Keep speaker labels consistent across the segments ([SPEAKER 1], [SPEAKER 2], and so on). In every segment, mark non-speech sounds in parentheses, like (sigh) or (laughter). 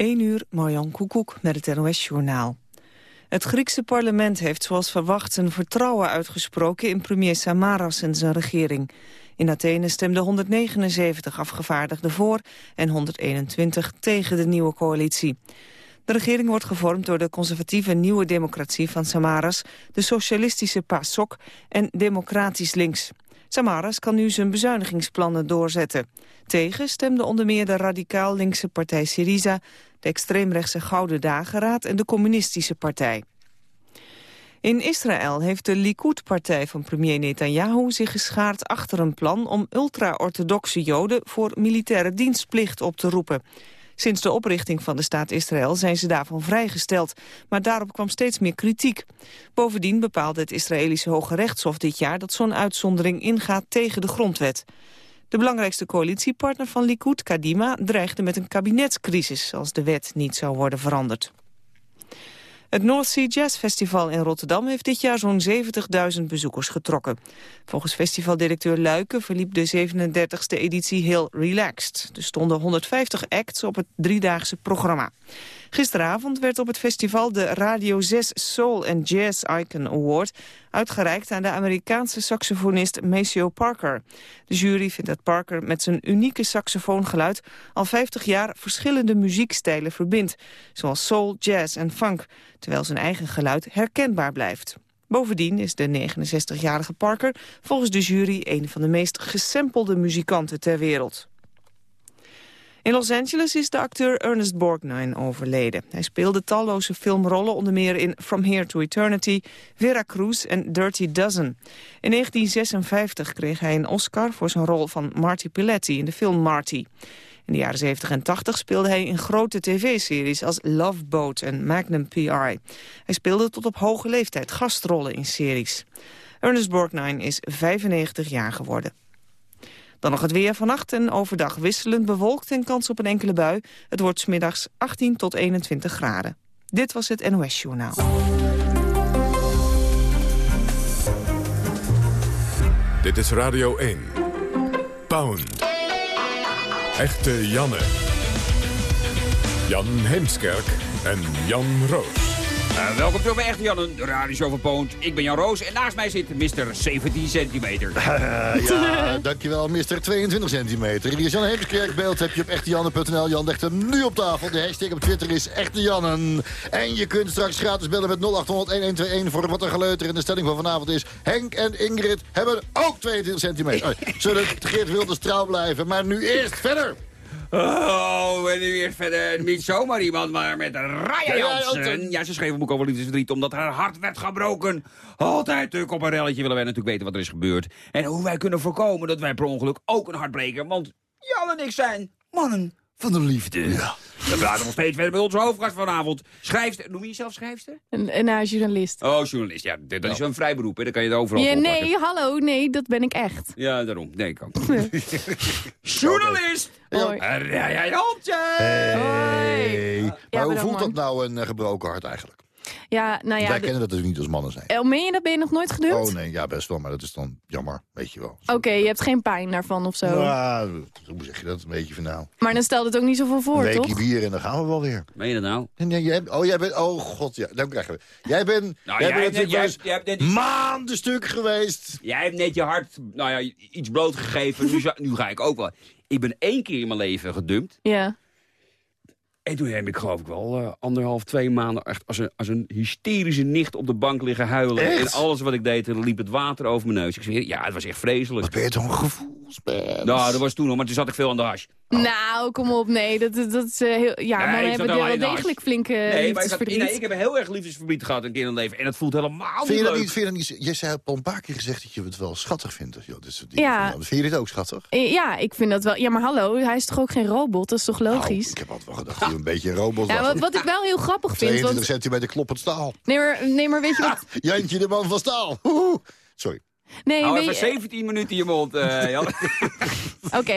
[SPEAKER 1] 1 uur, Marjan Koekoek met het NOS-journaal. Het Griekse parlement heeft zoals verwacht zijn vertrouwen uitgesproken in premier Samaras en zijn regering. In Athene stemden 179 afgevaardigden voor en 121 tegen de nieuwe coalitie. De regering wordt gevormd door de conservatieve Nieuwe Democratie van Samaras, de socialistische PASOK en Democratisch Links. Samaras kan nu zijn bezuinigingsplannen doorzetten. Tegen stemden onder meer de radicaal linkse partij Syriza, de extreemrechtse Gouden Dageraad en de Communistische Partij. In Israël heeft de Likud-partij van premier Netanyahu zich geschaard achter een plan om ultra-orthodoxe joden voor militaire dienstplicht op te roepen. Sinds de oprichting van de staat Israël zijn ze daarvan vrijgesteld. Maar daarop kwam steeds meer kritiek. Bovendien bepaalde het Israëlische Hoge Rechtshof dit jaar... dat zo'n uitzondering ingaat tegen de grondwet. De belangrijkste coalitiepartner van Likud, Kadima, dreigde met een kabinetscrisis... als de wet niet zou worden veranderd. Het North Sea Jazz Festival in Rotterdam heeft dit jaar zo'n 70.000 bezoekers getrokken. Volgens festivaldirecteur Luiken verliep de 37e editie heel relaxed. Er stonden 150 acts op het driedaagse programma. Gisteravond werd op het festival de Radio 6 Soul and Jazz Icon Award uitgereikt aan de Amerikaanse saxofonist Maceo Parker. De jury vindt dat Parker met zijn unieke saxofoongeluid al 50 jaar verschillende muziekstijlen verbindt, zoals soul, jazz en funk, terwijl zijn eigen geluid herkenbaar blijft. Bovendien is de 69-jarige Parker volgens de jury een van de meest gesampelde muzikanten ter wereld. In Los Angeles is de acteur Ernest Borgnine overleden. Hij speelde talloze filmrollen, onder meer in From Here to Eternity, Vera Cruz en Dirty Dozen. In 1956 kreeg hij een Oscar voor zijn rol van Marty Piletti in de film Marty. In de jaren 70 en 80 speelde hij in grote tv-series als Love Boat en Magnum P.I. Hij speelde tot op hoge leeftijd gastrollen in series. Ernest Borgnine is 95 jaar geworden. Dan nog het weer vannacht en overdag wisselend bewolkt en kans op een enkele bui. Het wordt smiddags 18 tot 21 graden. Dit was het NOS Journaal.
[SPEAKER 2] Dit is Radio 1. Pound. Echte Janne. Jan Heemskerk en Jan Roos.
[SPEAKER 3] Uh, welkom terug bij Echte Jan, de radioshow van Poont. Ik ben Jan Roos en naast mij zit Mr. 17 centimeter. (laughs)
[SPEAKER 4] ja, dankjewel Mr. 22 centimeter. Hier is Jan Heemskerk. Beeld heb je op echtejannen.nl. Jan legt hem nu op tafel. De hashtag op Twitter is Echte Jannen. En je kunt straks gratis bellen met 0800-1121 voor wat er geleuter. En de stelling van vanavond is... Henk en Ingrid hebben ook 22 centimeter. Oh, zullen Geert Wilders trouw blijven. Maar nu eerst verder.
[SPEAKER 3] Oh, en nu weer verder niet zomaar iemand, maar met Raya Jansen. Ja, ze schreef een boek over liefdesverdriet omdat haar hart werd gebroken. Altijd natuurlijk op een relletje willen wij natuurlijk weten wat er is gebeurd. En hoe wij kunnen voorkomen dat wij per ongeluk ook een hart breken. Want Jan en ik zijn mannen van de liefde. Ja. We praten nog steeds verder met onze hoofdgast vanavond. Schrijfster, noem je jezelf schrijfster?
[SPEAKER 5] Een, een journalist.
[SPEAKER 3] Oh, journalist. Ja, dat is een vrij beroep, hè. Dan kan je het overal
[SPEAKER 5] ja, Nee, hallo, nee, dat ben ik echt.
[SPEAKER 3] Ja, daarom. Nee, ik ook. (laughs) journalist!
[SPEAKER 4] Hoi.
[SPEAKER 3] Ja, Jantje!
[SPEAKER 4] Hey. Maar hoe voelt dat nou, een gebroken hart eigenlijk?
[SPEAKER 5] Ja, nou ja,
[SPEAKER 4] Wij kennen dat dus niet als mannen zijn.
[SPEAKER 5] El, meen je dat? Ben je nog nooit gedumpt?
[SPEAKER 4] Oh nee, ja best wel, maar dat is dan jammer, weet je wel.
[SPEAKER 5] Oké, je hebt geen pijn daarvan of zo?
[SPEAKER 4] Ja, hoe zeg je dat? Een beetje van nou.
[SPEAKER 5] Maar dan stelt het ook niet zoveel voor,
[SPEAKER 4] een
[SPEAKER 5] toch?
[SPEAKER 4] Een bier en dan gaan we wel weer.
[SPEAKER 3] Meen je dat nou?
[SPEAKER 4] En jij, oh, jij bent, oh god, ja, dan krijgen we. Jij bent, nou, jij, bent net, jij, jij hebt net maanden stuk geweest.
[SPEAKER 3] Jij hebt net je hart, nou ja, iets blootgegeven. nu, nu ga ik ook wel. Ik ben één keer in mijn leven gedumpt.
[SPEAKER 5] Ja.
[SPEAKER 3] En toen heb ik geloof ik wel uh, anderhalf, twee maanden... echt als een, als een hysterische nicht op de bank liggen huilen.
[SPEAKER 4] Echt?
[SPEAKER 3] En alles wat ik deed, er liep het water over mijn neus. Ik zei, ja, het was echt vreselijk.
[SPEAKER 4] Wat ben je toch gevoelsmens?
[SPEAKER 3] Nou, dat was toen nog, maar toen zat ik veel aan de hash.
[SPEAKER 5] Oh. Nou, kom op, nee, dat, dat is uh, heel... Ja,
[SPEAKER 3] Nee, zat
[SPEAKER 5] hebben
[SPEAKER 3] wel
[SPEAKER 5] degelijk flinke
[SPEAKER 3] Nee, maar ik, had,
[SPEAKER 5] liefdesverdriet.
[SPEAKER 3] nee, ik heb een heel erg liefdesverdriet gehad een keer in het leven. En dat voelt helemaal
[SPEAKER 4] Vind je
[SPEAKER 3] niet
[SPEAKER 4] dat
[SPEAKER 3] leuk.
[SPEAKER 4] niet, vind je dat niet... Je zei al een paar keer gezegd dat je het wel schattig vindt. Dus, joh, dus,
[SPEAKER 5] Ja.
[SPEAKER 4] Vind je dit ook schattig?
[SPEAKER 5] Eh, Ja, ik vind dat wel... Ja, maar hallo, hij is toch ook geen robot? Dat is toch logisch?
[SPEAKER 4] Nou, ik heb altijd wel gedacht een beetje een robot
[SPEAKER 5] ja, wat, wat ik wel heel grappig vind...
[SPEAKER 4] 22
[SPEAKER 5] Want,
[SPEAKER 4] centimeter kloppend staal.
[SPEAKER 5] nee, maar, nee, maar weet je wat...
[SPEAKER 4] Jantje de man van staal. Sorry.
[SPEAKER 5] Nee,
[SPEAKER 3] Hou
[SPEAKER 5] weet
[SPEAKER 3] even
[SPEAKER 5] je,
[SPEAKER 3] 17 minuten in je mond, eh, (laughs) Jan.
[SPEAKER 5] Oké.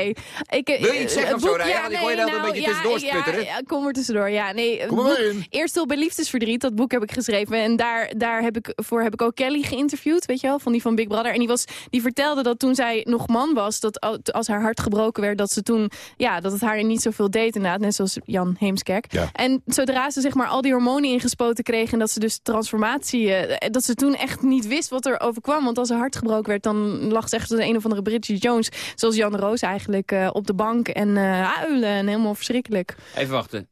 [SPEAKER 5] Ik, eh,
[SPEAKER 3] Wil je iets zeggen
[SPEAKER 5] het
[SPEAKER 3] of zo? Want ik hoor je dan een beetje tussendoor
[SPEAKER 5] ja,
[SPEAKER 3] sputteren.
[SPEAKER 5] Ja, kom er tussendoor. Ja, nee, het
[SPEAKER 4] Kom
[SPEAKER 5] boek-
[SPEAKER 4] maar in.
[SPEAKER 5] Eerst hulp bij liefdesverdriet, dat boek heb ik geschreven. En daar, daar heb ik, voor heb ik ook Kelly geïnterviewd, weet je wel, van die van Big Brother. En die, was, die vertelde dat toen zij nog man was, dat al- als haar hart gebroken werd, dat ze toen, ja, dat het haar niet zoveel deed inderdaad. Net zoals Jan Heemskerk.
[SPEAKER 4] Ja.
[SPEAKER 5] En zodra ze zeg maar al die hormonen ingespoten kreeg en dat ze dus transformatie, eh, dat ze toen echt niet wist wat er overkwam. Want als haar hart gebroken werd, dan lag ze echt als een of andere Bridget Jones, zoals Jan Roos eigenlijk, eh, op de bank en eh, huilen en helemaal verschrikkelijk.
[SPEAKER 3] Even wachten.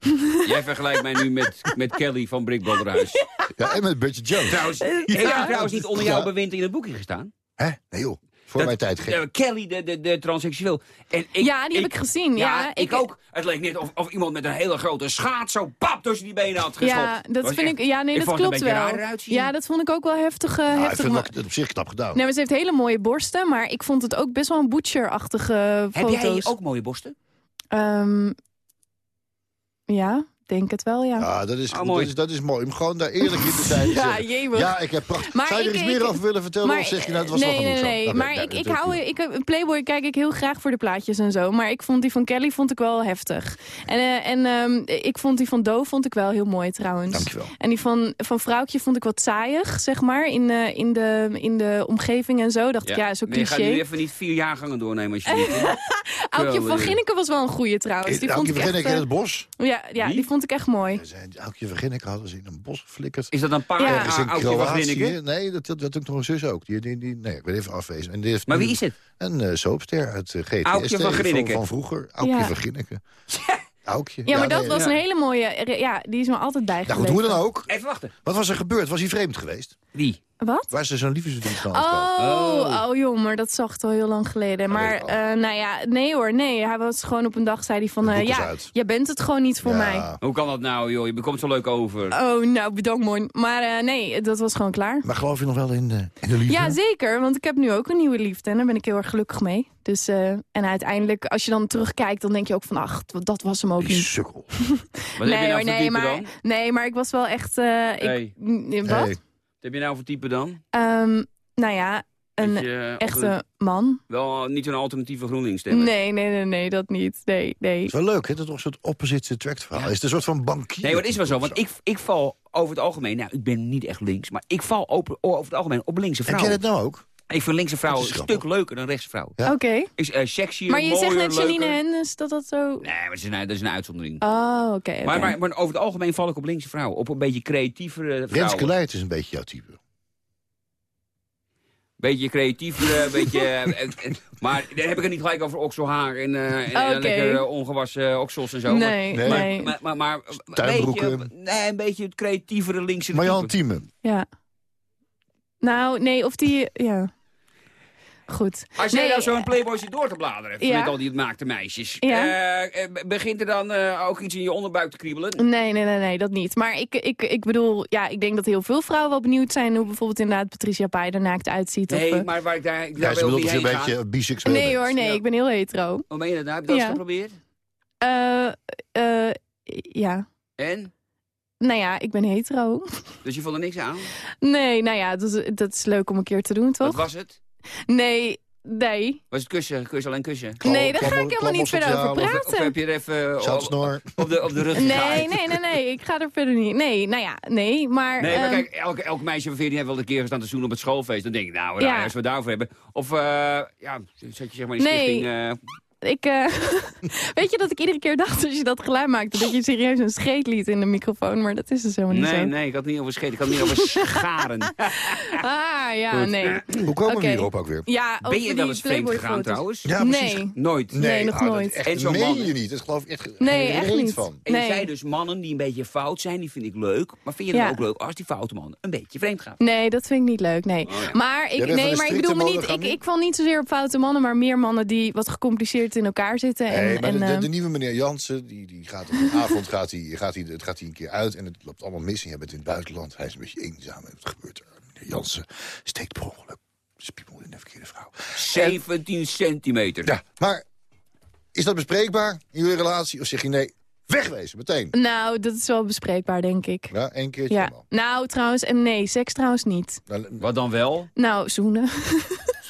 [SPEAKER 3] Jij vergelijkt mij nu met, met Kelly van Brick.
[SPEAKER 4] Ja, en met Bridget Jones.
[SPEAKER 3] Trouwens, heeft die trouwens niet onder jouw bewind in het boekje gestaan?
[SPEAKER 4] Hè? Nee joh, voor
[SPEAKER 3] Dat-
[SPEAKER 4] mijn tijd
[SPEAKER 3] eh, Kelly, de, de, de transseksueel. En ik,
[SPEAKER 5] Ja, die heb ik gezien, ja.
[SPEAKER 3] ik,
[SPEAKER 5] Ik-
[SPEAKER 3] ook. Het leek net of, of iemand met een hele grote schaat zo pap tussen die benen had gestopt.
[SPEAKER 5] Ja, dat
[SPEAKER 3] Was
[SPEAKER 5] vind
[SPEAKER 3] echt-
[SPEAKER 5] ik. Ja, nee,
[SPEAKER 3] ik
[SPEAKER 5] dat
[SPEAKER 3] vond het
[SPEAKER 5] klopt wel. Ja, dat vond ik ook wel heftig. eh,
[SPEAKER 4] Nou, ik
[SPEAKER 5] heftig
[SPEAKER 4] vind
[SPEAKER 5] maar-
[SPEAKER 4] het op zich knap gedaan.
[SPEAKER 5] Nee, maar ze heeft hele mooie borsten, maar ik vond het ook best wel een butcher-achtige
[SPEAKER 3] Heb
[SPEAKER 5] foto's.
[SPEAKER 3] jij ook mooie borsten?
[SPEAKER 5] Ehm, ja, denk het wel, ja.
[SPEAKER 4] Ja, dat is,
[SPEAKER 3] Oh,
[SPEAKER 4] dat, is, dat is mooi. Om gewoon daar eerlijk in te zijn. (laughs)
[SPEAKER 5] Ja, jemig.
[SPEAKER 4] Ja, ik heb prachtig.
[SPEAKER 5] Maar
[SPEAKER 4] Zou je er
[SPEAKER 5] ik-
[SPEAKER 4] iets meer
[SPEAKER 5] ik-
[SPEAKER 4] over willen vertellen? of zeg je nou, het was
[SPEAKER 5] nee,
[SPEAKER 4] wel genoeg
[SPEAKER 5] nee,
[SPEAKER 4] zo?
[SPEAKER 5] nee.
[SPEAKER 4] Oké,
[SPEAKER 5] maar
[SPEAKER 4] nee,
[SPEAKER 5] ik, ik hou, ik, heb- Playboy kijk ik heel graag voor de plaatjes en zo. Maar ik vond die van Kelly vond ik wel heftig. En, eh, en ehm, ik vond die van Doe vond ik wel heel mooi trouwens.
[SPEAKER 4] Dankjewel.
[SPEAKER 5] En die van, van Vrouwtje vond ik wat saaiig, zeg maar, in, eh, in, de, in de omgeving en zo. Dacht ik, ja, zo
[SPEAKER 3] Maar je gaat nu
[SPEAKER 5] cliché.
[SPEAKER 3] even niet vier jaargangen doornemen als je? (laughs)
[SPEAKER 5] Aukje van
[SPEAKER 3] Wel, eh,
[SPEAKER 5] Ginneken was wel een goeie trouwens. Die
[SPEAKER 4] Elke
[SPEAKER 5] vond ik echt,
[SPEAKER 4] in
[SPEAKER 5] eh,
[SPEAKER 4] het bos.
[SPEAKER 5] ja, ja, die vond ik echt mooi.
[SPEAKER 4] Elke Verginneke hadden ze in een bos geflikkerd.
[SPEAKER 3] Is dat een paar
[SPEAKER 5] Ja.
[SPEAKER 3] ja.
[SPEAKER 4] Ergens in
[SPEAKER 3] van
[SPEAKER 4] Kroatië. Nee, dat, dat, dat doet nog een zus ook. Die, die, die, nee, ik ben even afwezen. En die heeft
[SPEAKER 3] Maar wie is het?
[SPEAKER 4] Een eh soapster uit uh, GTS.
[SPEAKER 3] Aukje van Grinneke.
[SPEAKER 4] Van, vroeger. Aukje
[SPEAKER 5] Ja.
[SPEAKER 4] van Grinneke. Aukje.
[SPEAKER 5] Ja, maar dat
[SPEAKER 4] nee,
[SPEAKER 5] was
[SPEAKER 3] ja.
[SPEAKER 5] een hele mooie... eh, Ja, die is me altijd
[SPEAKER 4] Nou
[SPEAKER 5] bijgebleven.
[SPEAKER 4] goed, hoe dan ook.
[SPEAKER 3] Even wachten.
[SPEAKER 4] Wat was er gebeurd? Was hij vreemd geweest?
[SPEAKER 3] Wie?
[SPEAKER 5] Wat?
[SPEAKER 4] Waar ze zo'n liefdesverdriet van
[SPEAKER 5] Oh,
[SPEAKER 3] Oh.
[SPEAKER 5] oh, joh, maar dat zag ik al heel lang geleden. Maar eh, nou ja, nee hoor, nee. Hij was gewoon op een dag, zei hij van...
[SPEAKER 4] Het
[SPEAKER 5] eh, ja,
[SPEAKER 4] uit.
[SPEAKER 5] jij bent het gewoon niet voor mij.
[SPEAKER 3] Hoe kan dat nou, joh? Je komt zo leuk over.
[SPEAKER 5] Oh, nou, bedankt mooi. Maar eh, nee, dat was gewoon klaar.
[SPEAKER 4] Maar geloof je nog wel in, de in de liefde?
[SPEAKER 5] Ja, zeker, want ik heb nu ook een nieuwe liefde en daar ben ik heel erg gelukkig mee. Dus, eh, en uiteindelijk, als je dan terugkijkt, dan denk je ook van, ach, dat was hem ook
[SPEAKER 4] Die
[SPEAKER 5] niet.
[SPEAKER 4] sukkel.
[SPEAKER 3] Je nou
[SPEAKER 5] hoor, nee, maar,
[SPEAKER 3] dan?
[SPEAKER 5] nee, maar ik was wel echt... eh, ik,
[SPEAKER 3] Hey.
[SPEAKER 5] Wat?
[SPEAKER 4] Hey.
[SPEAKER 3] Wat heb je nou voor type dan?
[SPEAKER 5] Ehm, nou ja, een
[SPEAKER 3] eh,
[SPEAKER 5] echte man.
[SPEAKER 3] Wel niet zo'n alternatieve GroenLinks stemmen.
[SPEAKER 5] Nee, nee, nee, nee, dat niet. Nee, nee.
[SPEAKER 4] Het is wel leuk, hè? Dat is toch een soort opposite attract verhaal. Is het een soort van bankier?
[SPEAKER 3] Nee, maar het is wel zo. Want ik, ik val over het algemeen... Nou, ik ben niet echt links. Maar ik val op, over het algemeen op linkse
[SPEAKER 4] Heb
[SPEAKER 3] vrouwen.
[SPEAKER 4] jij dat nou ook?
[SPEAKER 3] Ik vind linkse vrouwen een stuk leuker dan rechtse vrouwen.
[SPEAKER 4] Ja.
[SPEAKER 5] Oké.
[SPEAKER 3] Is eh sexier,
[SPEAKER 5] Maar je
[SPEAKER 3] mooier,
[SPEAKER 5] zegt net Janine. Hennis dat dat zo...
[SPEAKER 3] Nee, maar dat is een, dat is een uitzondering.
[SPEAKER 5] Oh, oké.
[SPEAKER 3] Maar, maar, maar over het algemeen val ik op linkse vrouwen. Op een beetje creatievere vrouwen.
[SPEAKER 4] Renske Leijt is een beetje jouw type.
[SPEAKER 3] Beetje creatievere, een (laughs) beetje... eh, eh, maar dan heb ik het niet gelijk over okselhaar en, eh en, lekker ongewassen oksels en zo.
[SPEAKER 5] Nee,
[SPEAKER 4] Nee.
[SPEAKER 5] nee.
[SPEAKER 3] Maar, maar, maar, maar een
[SPEAKER 4] Tuinbroeken.
[SPEAKER 3] beetje, nee, een beetje het creatievere linkse
[SPEAKER 4] Marjan. Thieme.
[SPEAKER 5] Ja. Nou, nee, of die... Ja. Goed.
[SPEAKER 3] Als jij
[SPEAKER 5] Nee,
[SPEAKER 3] nou zo'n
[SPEAKER 5] eh,
[SPEAKER 3] Playboy zit door te bladeren hebt
[SPEAKER 5] Ja.
[SPEAKER 3] met al die naakte meisjes.
[SPEAKER 5] Ja.
[SPEAKER 3] eh, eh, begint er dan eh, ook iets in je onderbuik te kriebelen?
[SPEAKER 5] Nee, nee, nee, nee, dat niet. Maar ik, ik, ik bedoel, ja, ik denk dat heel veel vrouwen wel benieuwd zijn... hoe bijvoorbeeld inderdaad Patricia Pai er naakt uitziet.
[SPEAKER 3] Nee,
[SPEAKER 5] of,
[SPEAKER 3] maar waar ik daar, ik
[SPEAKER 4] Ja,
[SPEAKER 3] daar
[SPEAKER 4] ze
[SPEAKER 3] wil
[SPEAKER 4] bedoelt dat je een
[SPEAKER 3] gaan.
[SPEAKER 4] beetje biseksueel
[SPEAKER 5] nee hoor, nee,
[SPEAKER 3] Ja.
[SPEAKER 5] ik ben heel hetero.
[SPEAKER 3] Hoe meen je dat nou? Heb je dat geprobeerd?
[SPEAKER 5] Eh, eh, ja.
[SPEAKER 3] En?
[SPEAKER 5] Nou ja, ik ben hetero.
[SPEAKER 3] Dus je vond er niks aan?
[SPEAKER 5] Nee, nou ja, dat is, dat is leuk om een keer te doen,
[SPEAKER 3] Wat
[SPEAKER 5] toch?
[SPEAKER 3] was het?
[SPEAKER 5] Nee, nee.
[SPEAKER 3] Was het kussen? Kus alleen kussen?
[SPEAKER 5] Nee, daar ga ik helemaal niet verder over
[SPEAKER 4] klammersociaal of-
[SPEAKER 3] heb je er even op, de, op de rug
[SPEAKER 5] Nee, nee, nee, nee, ik ga er verder niet. Nee, nou ja, nee, maar...
[SPEAKER 3] Nee, maar
[SPEAKER 5] ehm,
[SPEAKER 3] kijk, elke, elk meisje van 14 heeft wel een keer gestaan te zoenen op het schoolfeest. Dan denk ik, nou,
[SPEAKER 5] ja.
[SPEAKER 3] als we het daarover hebben. Of, eh, ja, zet je zeg maar in
[SPEAKER 5] Nee. Ik, eh, (laughs) weet je dat ik iedere keer dacht als je dat geluid maakte... dat je serieus een scheet liet in de microfoon, maar dat is dus helemaal niet
[SPEAKER 3] nee,
[SPEAKER 5] zo.
[SPEAKER 3] nee, ik had het niet over scheten, ik had het niet over (laughs) scharen.
[SPEAKER 5] Ah, ja,
[SPEAKER 3] Goed.
[SPEAKER 5] nee.
[SPEAKER 4] Hoe komen
[SPEAKER 5] Oké.
[SPEAKER 4] we hierop ook weer?
[SPEAKER 5] Ja,
[SPEAKER 3] Ben je wel eens vreemd gegaan trouwens?
[SPEAKER 4] Ja, precies.
[SPEAKER 5] Nee.
[SPEAKER 3] Nooit.
[SPEAKER 5] Nee, nog
[SPEAKER 4] dat
[SPEAKER 5] nooit.
[SPEAKER 4] Echt,
[SPEAKER 3] En zo'n
[SPEAKER 4] meen
[SPEAKER 3] man.
[SPEAKER 4] je niet. Dat geloof ik echt
[SPEAKER 5] Nee,
[SPEAKER 4] geen
[SPEAKER 5] echt niet.
[SPEAKER 4] van.
[SPEAKER 3] En je
[SPEAKER 5] Nee.
[SPEAKER 3] zei dus mannen die een beetje fout zijn, die vind ik leuk. Maar vind je het
[SPEAKER 5] Ja.
[SPEAKER 3] ook leuk als die foute man een beetje vreemd gaat?
[SPEAKER 5] Nee, dat vind ik niet leuk, nee.
[SPEAKER 3] Oh, ja.
[SPEAKER 5] Maar ik, nee, maar ik bedoel me niet... Ik, ik val niet zozeer op foute mannen, maar meer mannen die wat gecompliceerd in elkaar zitten. En,
[SPEAKER 4] Nee, maar
[SPEAKER 5] en,
[SPEAKER 4] de, de,
[SPEAKER 5] eh,
[SPEAKER 4] de nieuwe meneer Jansen, die, die gaat op een (laughs) avond gaat hij, gaat hij, het gaat hij een keer uit en het loopt allemaal mis. En jij bent in het buitenland, hij is een beetje eenzaam. En wat gebeurt er? Meneer Jansen steekt per ongeluk in de verkeerde vrouw.
[SPEAKER 3] 17 centimeter.
[SPEAKER 4] Ja, maar is dat bespreekbaar in jullie relatie? Of zeg je nee, wegwezen, meteen?
[SPEAKER 5] Nou, dat is wel bespreekbaar, denk ik.
[SPEAKER 4] Ja, één keertje
[SPEAKER 5] Ja. Nou, trouwens, en nee, seks trouwens niet.
[SPEAKER 4] Nou,
[SPEAKER 3] Wat dan wel?
[SPEAKER 5] Nou, zoenen. (laughs)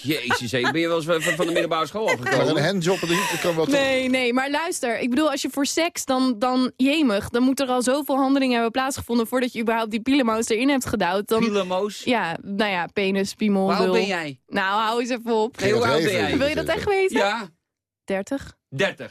[SPEAKER 3] Jezus, ben je wel eens van, van de middelbare school
[SPEAKER 4] Maar
[SPEAKER 3] afgekomen?
[SPEAKER 4] een handjob, dat kan wel toch...
[SPEAKER 5] Nee, nee, maar luister. Ik bedoel, als je voor seks dan, dan jemig... dan moet er al zoveel handelingen hebben plaatsgevonden... voordat je überhaupt die pielenmoos erin hebt gedouwd. Dan,
[SPEAKER 3] Pielemoos?
[SPEAKER 5] ja, nou ja, penis, piemel,
[SPEAKER 3] Hoe oud ben jij?
[SPEAKER 5] Nou, hou eens even op.
[SPEAKER 3] Nee, hoe oud ben jij?
[SPEAKER 5] Wil je dat echt weten?
[SPEAKER 3] Ja,
[SPEAKER 5] 30.
[SPEAKER 3] 30.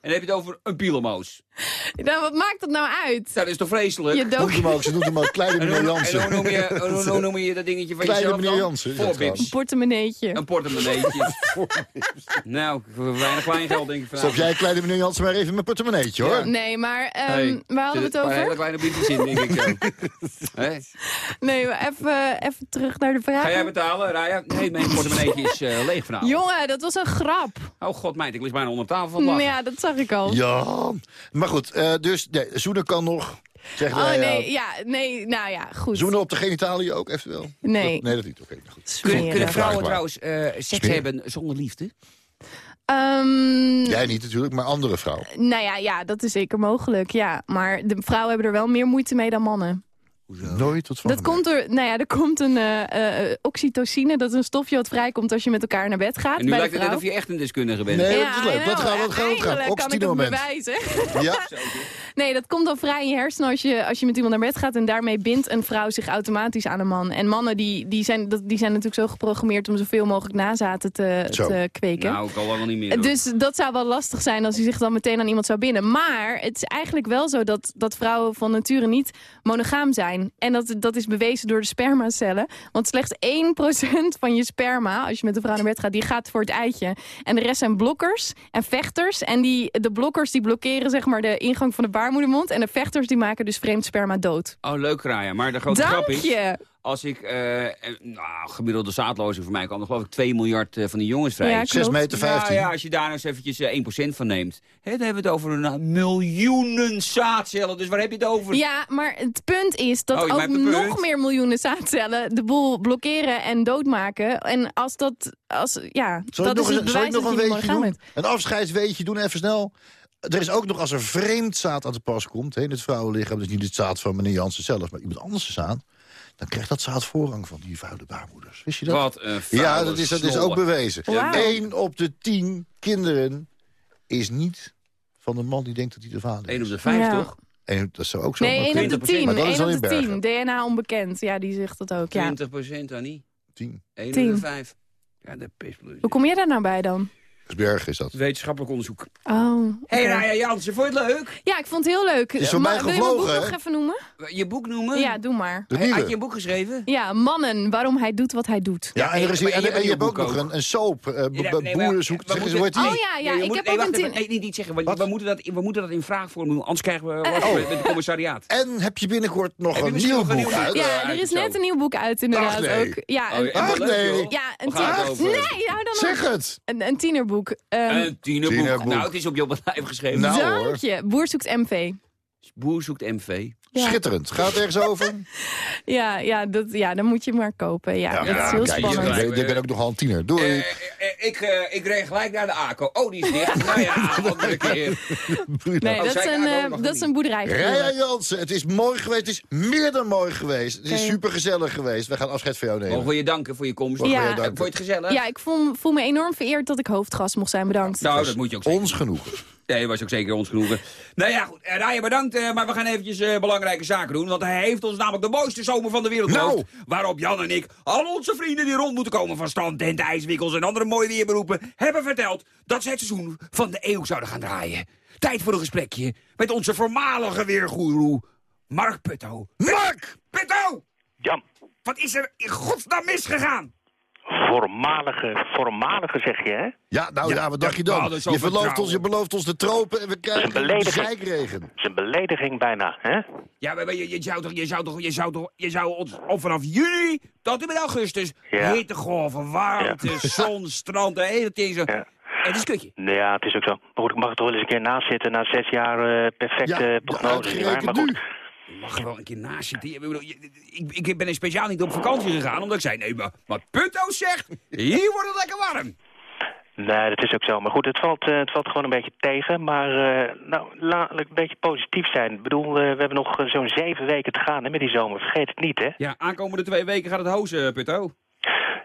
[SPEAKER 3] En dan heb je het over een pielemoos. (laughs)
[SPEAKER 5] Nou, wat maakt dat nou uit?
[SPEAKER 3] Dat is toch vreselijk?
[SPEAKER 5] Je dood...
[SPEAKER 4] hem ook, ze noemt hem ook Kleine
[SPEAKER 3] En
[SPEAKER 4] meneer
[SPEAKER 3] hoe, en hoe
[SPEAKER 4] Jansen.
[SPEAKER 3] noem je, (laughs) hoe, noem je dat dingetje van
[SPEAKER 4] Kleine
[SPEAKER 3] jezelf
[SPEAKER 4] meneer
[SPEAKER 3] dan?
[SPEAKER 4] Jansen
[SPEAKER 3] Voorbips.
[SPEAKER 4] trouwens.
[SPEAKER 5] Portemonneetje.
[SPEAKER 3] Een portemonneetje. (laughs) nou, weinig kleingeld denk ik
[SPEAKER 4] Stop
[SPEAKER 3] vanavond.
[SPEAKER 4] jij Kleine meneer Jansen maar even mijn portemonneetje, hoor.
[SPEAKER 3] Ja.
[SPEAKER 5] Nee, maar ehm,
[SPEAKER 3] Hey,
[SPEAKER 5] waar hadden we het
[SPEAKER 3] zit een hele
[SPEAKER 5] over?
[SPEAKER 3] kleine briefjes in, denk ik zo.
[SPEAKER 5] Nee, maar even, even terug naar de vraag.
[SPEAKER 3] Ga jij betalen, Raya? Nee, mijn portemonneetje is eh, leeg vanavond.
[SPEAKER 5] Jongen, dat was een grap.
[SPEAKER 3] Oh god, meid, ik lig bijna onder tafel van lachen.
[SPEAKER 5] Ja, dat zag ik al.
[SPEAKER 4] Ja, maar goed, eh, dus nee, zoenen kan nog. Zeg
[SPEAKER 5] Oh nee,
[SPEAKER 4] ja.
[SPEAKER 5] ja, nee, nou ja, goed.
[SPEAKER 4] Zoenen op de genitaliën ook eventueel?
[SPEAKER 5] Nee.
[SPEAKER 4] Dat- nee, dat niet. Oké, nou goed.
[SPEAKER 3] Kunnen,
[SPEAKER 5] Smeren.
[SPEAKER 3] kunnen vrouwen trouwens eh, seks
[SPEAKER 4] Smeren.
[SPEAKER 3] hebben zonder liefde?
[SPEAKER 5] Ehm,
[SPEAKER 4] Jij niet natuurlijk, maar andere vrouwen.
[SPEAKER 5] nou ja, ja, dat is zeker mogelijk, ja. Maar de vrouwen hebben er wel meer moeite mee dan mannen.
[SPEAKER 4] Nooit tot van
[SPEAKER 5] Dat komt er, nou ja, er komt een eh, eh, oxytocine, dat is een stofje wat vrijkomt als je met elkaar naar bed gaat.
[SPEAKER 3] En nu
[SPEAKER 5] bij
[SPEAKER 3] lijkt het net of je echt een deskundige bent.
[SPEAKER 4] Nee,
[SPEAKER 5] Ja,
[SPEAKER 4] dat is leuk.
[SPEAKER 5] Know.
[SPEAKER 4] gaan we- wat gaan we- gaan Oxytocine-moment.
[SPEAKER 5] bewijzen. (laughs)
[SPEAKER 4] Ja, (laughs)
[SPEAKER 5] Nee, dat komt dan vrij in je hersenen als je, als je met iemand naar bed gaat. En daarmee bindt een vrouw zich automatisch aan een man. En mannen die, die, zijn, dat- die zijn natuurlijk zo geprogrammeerd om zoveel mogelijk nazaten te,
[SPEAKER 4] Zo.
[SPEAKER 5] te kweken.
[SPEAKER 3] Nou, ik al lang niet meer. hoor.
[SPEAKER 5] Dus dat zou wel lastig zijn als hij zich dan meteen aan iemand zou binden. Maar het is eigenlijk wel zo dat, dat vrouwen van nature niet monogaam zijn. En dat, dat is bewezen door de spermacellen. Want slechts 1% van je sperma, als je met een vrouw naar bed gaat, die gaat voor het eitje. En de rest zijn blokkers en vechters. En die, de blokkers die blokkeren zeg maar de ingang van de baarmoedermond. En de vechters die maken dus vreemd sperma dood.
[SPEAKER 3] Oh, leuk, Raya. Maar de grote grap
[SPEAKER 5] Dank
[SPEAKER 3] is...
[SPEAKER 5] je!
[SPEAKER 3] Als ik, eh, eh, nou, gemiddelde zaadlozing voor mij kan er geloof ik 2 miljard eh, van die jongens vrij.
[SPEAKER 5] Ja,
[SPEAKER 3] Ja,
[SPEAKER 4] 6 meter 15.
[SPEAKER 3] ja, als je daar nou eens eventjes eh, 1% van neemt. Hè, dan hebben we het over een, eh, miljoenen zaadcellen. Dus waar heb je het over?
[SPEAKER 5] Ja, maar het punt is dat
[SPEAKER 3] Oh,
[SPEAKER 5] ook nog meer miljoenen zaadcellen de boel blokkeren en doodmaken. En als dat, als, ja,
[SPEAKER 4] Zal
[SPEAKER 5] dat
[SPEAKER 4] nog,
[SPEAKER 5] is
[SPEAKER 4] een,
[SPEAKER 5] het
[SPEAKER 4] zal ik
[SPEAKER 5] bewijs
[SPEAKER 4] nog
[SPEAKER 5] dat
[SPEAKER 4] een
[SPEAKER 5] je niet
[SPEAKER 4] weetje
[SPEAKER 5] monogaam
[SPEAKER 4] doen?
[SPEAKER 5] bent.
[SPEAKER 4] Een afscheidsweetje doen, even snel. Er is ook nog als er vreemd zaad aan te pas komt... Hè, in het vrouwenlichaam, dus niet het zaad van meneer Jansen zelf... maar iemand anders zaad, dan krijgt dat zaad voorrang van die vuile baarmoeders. Wist je dat?
[SPEAKER 3] Wat een
[SPEAKER 4] ja,
[SPEAKER 3] vuile
[SPEAKER 4] dat is, dat is ook bewezen.
[SPEAKER 5] Wauw.
[SPEAKER 4] Eén op de tien kinderen is niet van de man die denkt dat hij de vader is.
[SPEAKER 3] 1 op de 5,
[SPEAKER 5] Ja.
[SPEAKER 3] toch?
[SPEAKER 4] Eén, dat zou ook zo
[SPEAKER 5] Nee, 1 op de
[SPEAKER 3] 20%,
[SPEAKER 5] 10.
[SPEAKER 4] maar dat is
[SPEAKER 5] 1 op de
[SPEAKER 4] Bergen.
[SPEAKER 5] 10. DNA onbekend. Ja, die zegt dat ook. Ja.
[SPEAKER 3] 20 procent, Annie.
[SPEAKER 4] 10.
[SPEAKER 3] 1 op
[SPEAKER 5] 10.
[SPEAKER 3] de 5. Ja, de pisbloed.
[SPEAKER 5] Hoe kom jij daar nou bij dan?
[SPEAKER 4] Bergen is dat.
[SPEAKER 3] Wetenschappelijk onderzoek.
[SPEAKER 5] Oh,
[SPEAKER 3] hey. Raya Jansen, vond je het leuk?
[SPEAKER 5] Ja, ik vond het heel leuk.
[SPEAKER 4] Is voor mij
[SPEAKER 5] Wil je mijn boek
[SPEAKER 4] gevlogen,
[SPEAKER 5] nog even noemen?
[SPEAKER 3] Je boek noemen?
[SPEAKER 5] Ja, doe maar.
[SPEAKER 4] De
[SPEAKER 3] Had je
[SPEAKER 4] nieuwe.
[SPEAKER 3] een boek geschreven?
[SPEAKER 5] Ja, mannen, waarom hij doet wat hij doet.
[SPEAKER 4] Ja, en, er is, en,
[SPEAKER 3] hebt
[SPEAKER 4] en
[SPEAKER 3] een
[SPEAKER 4] je hebt ook
[SPEAKER 3] boek
[SPEAKER 4] nog een, een soap. eh,
[SPEAKER 3] Ja, nee, maar
[SPEAKER 4] boeren zoekt.
[SPEAKER 3] we
[SPEAKER 4] Zeg
[SPEAKER 3] moeten-
[SPEAKER 5] Oh ja, ja,
[SPEAKER 3] Nee,
[SPEAKER 5] ik
[SPEAKER 3] moet-
[SPEAKER 5] heb
[SPEAKER 3] nee,
[SPEAKER 5] ook een.
[SPEAKER 3] Nee, niet, niet zeggen, want
[SPEAKER 4] Wat?
[SPEAKER 3] we moeten, dat, we moeten dat in vraagvorm doen, anders krijgen we last
[SPEAKER 4] Oh.
[SPEAKER 3] met het commissariaat.
[SPEAKER 4] En heb je binnenkort nog een nieuw boek uit?
[SPEAKER 3] Ja.
[SPEAKER 5] Er is net een nieuw boek uit inderdaad
[SPEAKER 4] Ach, nee.
[SPEAKER 5] ook. Ja,
[SPEAKER 3] Oh,
[SPEAKER 4] nee.
[SPEAKER 5] ja, een
[SPEAKER 3] Waar gaat het
[SPEAKER 5] tiener...
[SPEAKER 3] over?
[SPEAKER 5] Nee, hou dan op.
[SPEAKER 4] Zeg het!
[SPEAKER 5] Een, een tienerboek. Ehm,
[SPEAKER 3] Een tienerboek.
[SPEAKER 4] tienerboek.
[SPEAKER 3] Nou, het is op je bedrijf geschreven.
[SPEAKER 4] Nou, hoor.
[SPEAKER 5] Dank je. Boer zoekt MV.
[SPEAKER 3] Boer zoekt MV.
[SPEAKER 5] Ja.
[SPEAKER 4] Schitterend. Gaat het ergens over? (laughs)
[SPEAKER 5] Ja, ja, dat, ja, dan moet je maar kopen. Ja, dat is heel
[SPEAKER 4] kijk,
[SPEAKER 5] spannend.
[SPEAKER 4] je, je bent ook nogal een tiener. Doei.
[SPEAKER 3] Eh, eh, eh, ik, eh, ik reed gelijk naar de ACO. Oh, die is dicht. (laughs) nou ja, andere keer.
[SPEAKER 5] Nee,
[SPEAKER 3] Oh,
[SPEAKER 5] dat, is een, eh,
[SPEAKER 3] nog
[SPEAKER 5] dat is een boerderij.
[SPEAKER 4] Raya Jansen, het is mooi geweest. Het is meer dan mooi geweest. Het is super gezellig geweest. We gaan afscheid van jou nemen.
[SPEAKER 3] Mogen we je danken voor je komst?
[SPEAKER 5] Ja.
[SPEAKER 3] Eh,
[SPEAKER 4] danken.
[SPEAKER 3] Vond je het gezellig?
[SPEAKER 5] Ja, ik voel, voel me enorm vereerd dat ik hoofdgast mocht zijn. Bedankt.
[SPEAKER 3] Nou, dat moet je ook zeggen.
[SPEAKER 4] Ons genoegen.
[SPEAKER 3] Nee, was ook zeker ons genoegen. Nou ja, goed. Eh, Raya, bedankt. eh, maar we gaan eventjes eh, belangrijke zaken doen. Want hij heeft ons namelijk de mooiste zomer van de wereld
[SPEAKER 4] Nou.
[SPEAKER 3] beloofd. Waarop Jan en ik, al onze vrienden die rond moeten komen van strandtenten, ijswinkels en andere mooie weerberoepen, hebben verteld dat ze het seizoen van de eeuw zouden gaan draaien. Tijd voor een gesprekje met onze voormalige weergoeroe, Mark Putto.
[SPEAKER 4] Mark!
[SPEAKER 3] Putto!
[SPEAKER 6] Jan,
[SPEAKER 3] Wat is er in godsnaam misgegaan?
[SPEAKER 6] Voormalige, voormalige zeg je, hè?
[SPEAKER 4] Ja, nou ja, wat dacht je
[SPEAKER 3] ja,
[SPEAKER 4] dan?
[SPEAKER 3] is
[SPEAKER 4] je,
[SPEAKER 3] over
[SPEAKER 4] belooft ons, je belooft ons de tropen en we krijgen een.
[SPEAKER 6] Dat is een belediging bijna, hè?
[SPEAKER 3] Ja, maar je, je, zou toch, je zou toch, je zou toch, je zou ons op vanaf juni tot en met augustus
[SPEAKER 6] Ja.
[SPEAKER 3] hittegolven, warmte, (laughs) zon, strand, de hele tegen.
[SPEAKER 6] Ja.
[SPEAKER 3] Het is kutje.
[SPEAKER 6] Nou ja, het is ook zo. Maar goed, ik mag er toch wel eens een keer naast zitten na zes jaar eh, perfecte
[SPEAKER 4] Ja,
[SPEAKER 6] prognose. Maar
[SPEAKER 4] nu.
[SPEAKER 6] goed,
[SPEAKER 3] Je mag er wel een keer naast zitten. Ik, bedoel, ik, ik ben er speciaal niet op vakantie gegaan, omdat ik zei, nee, maar wat Putto zegt, hier wordt het lekker warm.
[SPEAKER 6] nee, dat is ook zo. Maar goed, het valt, eh, het valt gewoon een beetje tegen. Maar eh, nou, laat ik een beetje positief zijn. Ik bedoel, eh, we hebben nog zo'n zeven weken te gaan hè, met die zomer. Vergeet het niet, hè?
[SPEAKER 3] Ja, aankomende twee weken gaat het hozen, Putto.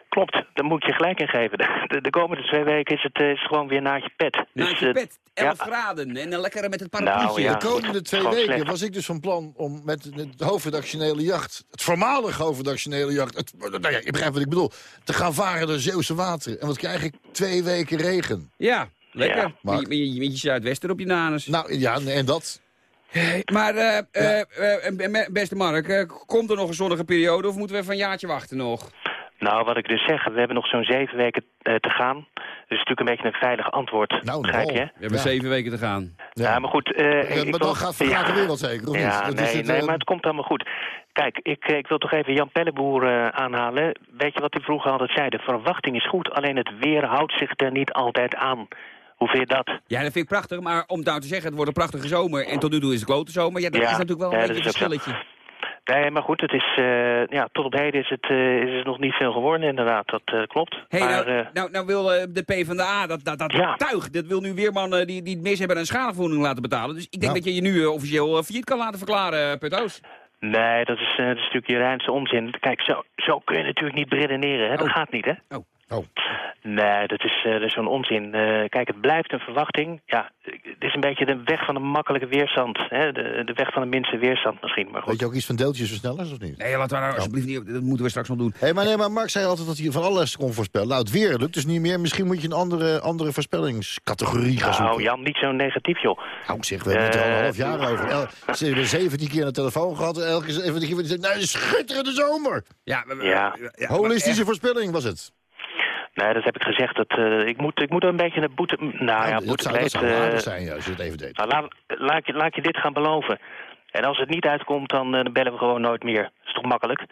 [SPEAKER 7] Klopt. Daar moet ik je gelijk in geven. (laughs) De, de komende twee weken is het eh, is gewoon weer naadje pet.
[SPEAKER 3] Dus,
[SPEAKER 7] Dus,
[SPEAKER 3] je
[SPEAKER 7] eh,
[SPEAKER 3] pet, 11
[SPEAKER 7] ja.
[SPEAKER 3] graden en dan lekker met het
[SPEAKER 7] Nou,
[SPEAKER 3] parapluutje.
[SPEAKER 7] ja.
[SPEAKER 4] De komende twee weken
[SPEAKER 7] slecht.
[SPEAKER 4] was ik dus van plan om met het hoofdredactionele jacht... het voormalige hoofdredactionele jacht... Het, nou ja, je begrijpt wat ik bedoel... te gaan varen door Zeeuwse wateren. En wat krijg ik? Twee weken regen.
[SPEAKER 3] Ja, lekker.
[SPEAKER 7] Ja.
[SPEAKER 3] Met, je, met, je, met je zuidwester op je nanus.
[SPEAKER 4] Nou ja, en dat...
[SPEAKER 3] Maar, eh, eh, eh, eh, beste Mark, komt er nog een zonnige periode of moeten we even een jaartje wachten nog?
[SPEAKER 7] Nou, wat ik dus zeg, we hebben nog zo'n zeven weken eh, te gaan. Dus het is natuurlijk een beetje een veilig antwoord,
[SPEAKER 4] Nou,
[SPEAKER 7] begrijp je?
[SPEAKER 3] We hebben
[SPEAKER 4] Ja.
[SPEAKER 3] zeven weken te gaan.
[SPEAKER 7] Ja, maar goed. eh,
[SPEAKER 4] Ja,
[SPEAKER 7] ik
[SPEAKER 4] maar
[SPEAKER 7] wil-
[SPEAKER 4] dan gaat vergaat de wereld zeker, of
[SPEAKER 7] Ja,
[SPEAKER 4] niet? Dat is
[SPEAKER 7] nee,
[SPEAKER 4] het,
[SPEAKER 7] nee,
[SPEAKER 4] eh,
[SPEAKER 7] maar het komt allemaal goed. Kijk, ik, ik wil toch even Jan Pelleboer eh, aanhalen. Weet je wat hij vroeger altijd zei? De verwachting is goed, alleen het weer houdt zich er niet altijd aan. Hoe vind je dat?
[SPEAKER 3] Ja, dat vind ik prachtig, maar om nou te zeggen, het wordt een prachtige zomer en tot nu toe is het klote zomer. Ja, dat
[SPEAKER 7] Ja,
[SPEAKER 3] is natuurlijk wel een
[SPEAKER 7] ja,
[SPEAKER 3] beetje een verschilletje.
[SPEAKER 7] Nee, maar goed, het is, eh, ja, tot op heden is het, eh, is het nog niet veel geworden, inderdaad. Dat eh, klopt.
[SPEAKER 3] Hey,
[SPEAKER 7] maar,
[SPEAKER 3] nou,
[SPEAKER 7] eh,
[SPEAKER 3] nou, nou wil de PvdA, dat, dat, dat
[SPEAKER 7] Ja.
[SPEAKER 3] tuig, dat wil nu Weerman die, die het mis hebben een schadevergoeding laten betalen. Dus ik denk
[SPEAKER 4] Nou.
[SPEAKER 3] dat je je nu officieel uh, failliet kan laten verklaren, Puttoos.
[SPEAKER 7] Nee, dat is, eh, dat is natuurlijk je reinste onzin. Kijk, zo, zo kun je natuurlijk niet beredeneren. Hè? Dat
[SPEAKER 3] Oh.
[SPEAKER 7] gaat niet, hè?
[SPEAKER 3] Oh.
[SPEAKER 4] Oh.
[SPEAKER 7] Nee, dat is, eh, dat is zo'n onzin. Eh, kijk, het blijft een verwachting. Ja, het is een beetje de weg van de makkelijke weerstand. Hè? De, de weg van de minste weerstand misschien. Maar
[SPEAKER 4] Weet
[SPEAKER 7] goed.
[SPEAKER 4] je ook iets van deeltjesversnellers of niet?
[SPEAKER 3] Nee, laten we nou alsjeblieft niet, dat moeten we straks nog doen.
[SPEAKER 4] Hé, maar nee, maar Mark zei altijd dat hij van alles kon voorspellen. Nou, het weer lukt dus niet meer. Misschien moet je een andere, andere voorspellingscategorie gaan zoeken.
[SPEAKER 7] Nou, Jan, niet zo negatief, joh.
[SPEAKER 4] Nou, zeg, we hebben het er al een
[SPEAKER 7] Eh,
[SPEAKER 4] half jaar over. El, ze hebben 17 keer aan de telefoon gehad. Elke 17 keer zei, nou, schitterende zomer.
[SPEAKER 3] Ja,
[SPEAKER 7] Ja.
[SPEAKER 3] ja,
[SPEAKER 4] Holistische
[SPEAKER 3] maar
[SPEAKER 4] voorspelling was het.
[SPEAKER 7] Nee, dat heb ik gezegd. Dat, eh, ik, moet, ik moet een beetje een boete... Nou ja,
[SPEAKER 4] dat,
[SPEAKER 7] boete
[SPEAKER 4] zou,
[SPEAKER 7] eh,
[SPEAKER 4] zijn, ja, als je het even deed.
[SPEAKER 7] Nou, laat, laat, je, laat je dit gaan beloven. En als het niet uitkomt, dan, eh, bellen we gewoon nooit meer. Dat is toch makkelijk?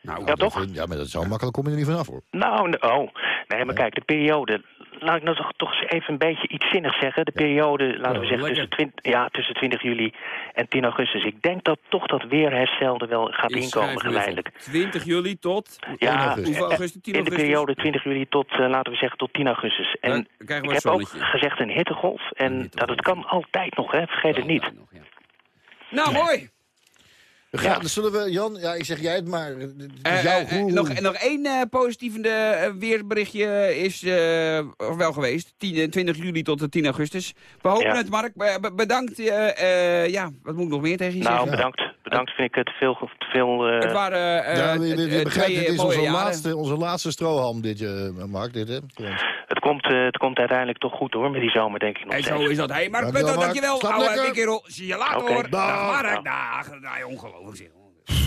[SPEAKER 3] Nou,
[SPEAKER 7] Ja, toch?
[SPEAKER 4] Ja, maar dat is zo makkelijk kom je er niet vanaf, hoor.
[SPEAKER 7] Nou, oh. Nee, maar kijk, de periode... Laat ik nou toch, even een beetje iets zinnigs zeggen. De periode, laten we
[SPEAKER 3] Oh,
[SPEAKER 7] zeggen, tussen, twin- ja, tussen 20 juli en 10 augustus. Ik denk dat toch dat weerherstel er wel gaat
[SPEAKER 3] ik
[SPEAKER 7] inkomen geleidelijk.
[SPEAKER 3] op. 20 juli tot...
[SPEAKER 7] Ja,
[SPEAKER 4] augustus.
[SPEAKER 3] Hoeveel
[SPEAKER 7] eh,
[SPEAKER 3] augustus? 10
[SPEAKER 7] in de periode 20 juli tot, eh, laten we zeggen, tot 10 augustus. En ik heb ook gezegd een hittegolf. En
[SPEAKER 3] hittegolf.
[SPEAKER 7] dat het kan altijd nog, hè. Vergeet het niet.
[SPEAKER 3] Altijd nog, ja. Nou, mooi.
[SPEAKER 4] Gaan, dan zullen we, Jan, ja, ik zeg jij het maar. Het jouw goeroe.
[SPEAKER 3] nog, en nog één eh positieve weerberichtje is eh, wel geweest. 10, eh, 20 juli tot de 10 augustus. We hopen
[SPEAKER 7] Ja.
[SPEAKER 3] het, Mark. Be- bedankt. eh, eh, ja, wat moet ik nog meer tegen je
[SPEAKER 7] Nou,
[SPEAKER 3] zeggen?
[SPEAKER 7] bedankt. Bedankt vind ik het veel... veel eh,
[SPEAKER 3] Het waren eh,
[SPEAKER 4] ja, we, we, we begrijpen,
[SPEAKER 3] twee
[SPEAKER 4] dit is onze
[SPEAKER 3] jaren.
[SPEAKER 4] laatste, onze laatste strohalm, dit, eh, Mark. Dit, hè?
[SPEAKER 7] Het, komt, eh, het komt uiteindelijk toch goed hoor, met die zomer denk ik nog
[SPEAKER 3] En
[SPEAKER 7] steeds.
[SPEAKER 3] zo is dat. Hé, hey, Mark,
[SPEAKER 4] Dankjewel,
[SPEAKER 3] bedankt,
[SPEAKER 4] Mark.
[SPEAKER 3] dankjewel.
[SPEAKER 4] Slaap
[SPEAKER 3] Oude kerel. Zie je later
[SPEAKER 7] Oké.
[SPEAKER 3] hoor. Dag,
[SPEAKER 4] Dag.
[SPEAKER 3] Mark. Dag. Ongelooflijk zeg.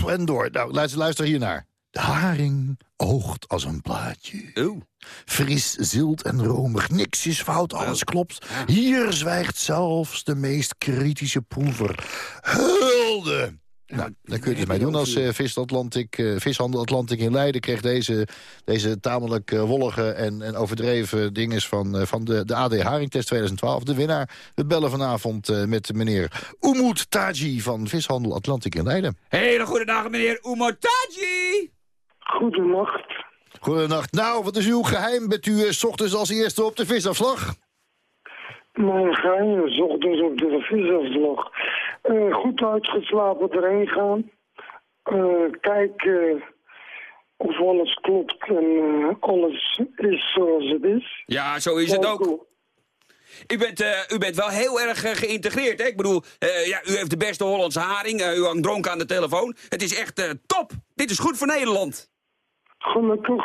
[SPEAKER 4] En door. Nou, luister, luister hiernaar. De haring oogt als een plaatje. Fris, zilt en romig. Niks is fout, alles klopt. Hier zwijgt zelfs de meest kritische proever. Hulde! Nou, daar kun je dus mee doen als eh, Vis Atlantic, eh, Vishandel Atlantic in Leiden... kreeg deze, deze tamelijk eh, wollige en, en overdreven dinges van, eh, van de, de AD Haringtest 2012. De winnaar. We bellen vanavond eh, met meneer Umut Taji van Vishandel Atlantic in Leiden.
[SPEAKER 3] Hele goede dag, meneer Umotaji.
[SPEAKER 8] Goedenacht.
[SPEAKER 4] Goedenacht. Nou, wat is uw geheim? Bent u s ochtends als eerste op de visafslag?
[SPEAKER 8] Mijn geheim is ochtends op de visafslag. Eh goed uitgeslapen erheen gaan. Eh kijken of alles klopt en eh, alles is zoals het is.
[SPEAKER 3] Ja, zo is het ook. U bent, eh, u bent wel heel erg eh, geïntegreerd, hè? Ik bedoel, eh, ja, u heeft de beste Hollandse haring. eh, u hangt dronken aan de telefoon. Het is echt eh, top. Dit is goed voor Nederland.
[SPEAKER 8] Gelukkig,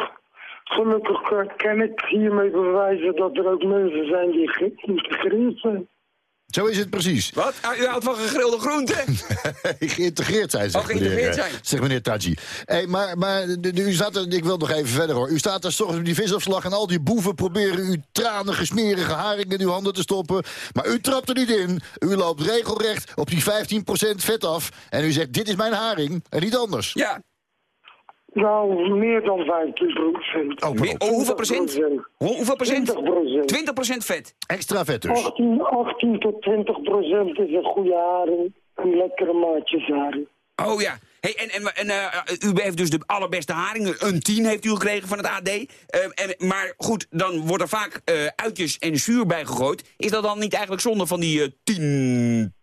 [SPEAKER 8] gelukkig eh, kan ik hiermee bewijzen dat er ook mensen zijn die geïntegreerd zijn.
[SPEAKER 4] Zo is het precies.
[SPEAKER 3] Wat? Ah, u houdt van gegrilde groenten? (laughs)
[SPEAKER 4] geïntegreerd zijn, zegt
[SPEAKER 3] Oh, geïntegreerd
[SPEAKER 4] meneer, eh,
[SPEAKER 3] zijn.
[SPEAKER 4] zegt meneer Taji. Hey, maar maar u staat er, ik wil nog even verder hoor. U staat er 's ochtends op die visafslag en al die boeven proberen u tranige, smerige haring in uw handen te stoppen. Maar u trapt er niet in. U loopt regelrecht op die 15% vet af. En u zegt, dit is mijn haring en niet anders.
[SPEAKER 3] ja.
[SPEAKER 8] Nou, meer dan 15 procent.
[SPEAKER 4] Oh,
[SPEAKER 3] Wie- oh, hoeveel procent? Hoe- hoeveel procent?
[SPEAKER 8] 20 procent.
[SPEAKER 3] 20 procent vet.
[SPEAKER 4] Extra vet dus.
[SPEAKER 8] 18, 18 tot 20 procent is een goede haring. Een lekkere maatjesharing.
[SPEAKER 3] Oh ja. Hey, en en, en eh, u heeft dus de allerbeste haring. Een 10 heeft u gekregen van het AD. Eh, en, maar goed, dan wordt er vaak eh, uitjes en zuur bij gegooid. Is dat dan niet eigenlijk zonde van die eh 10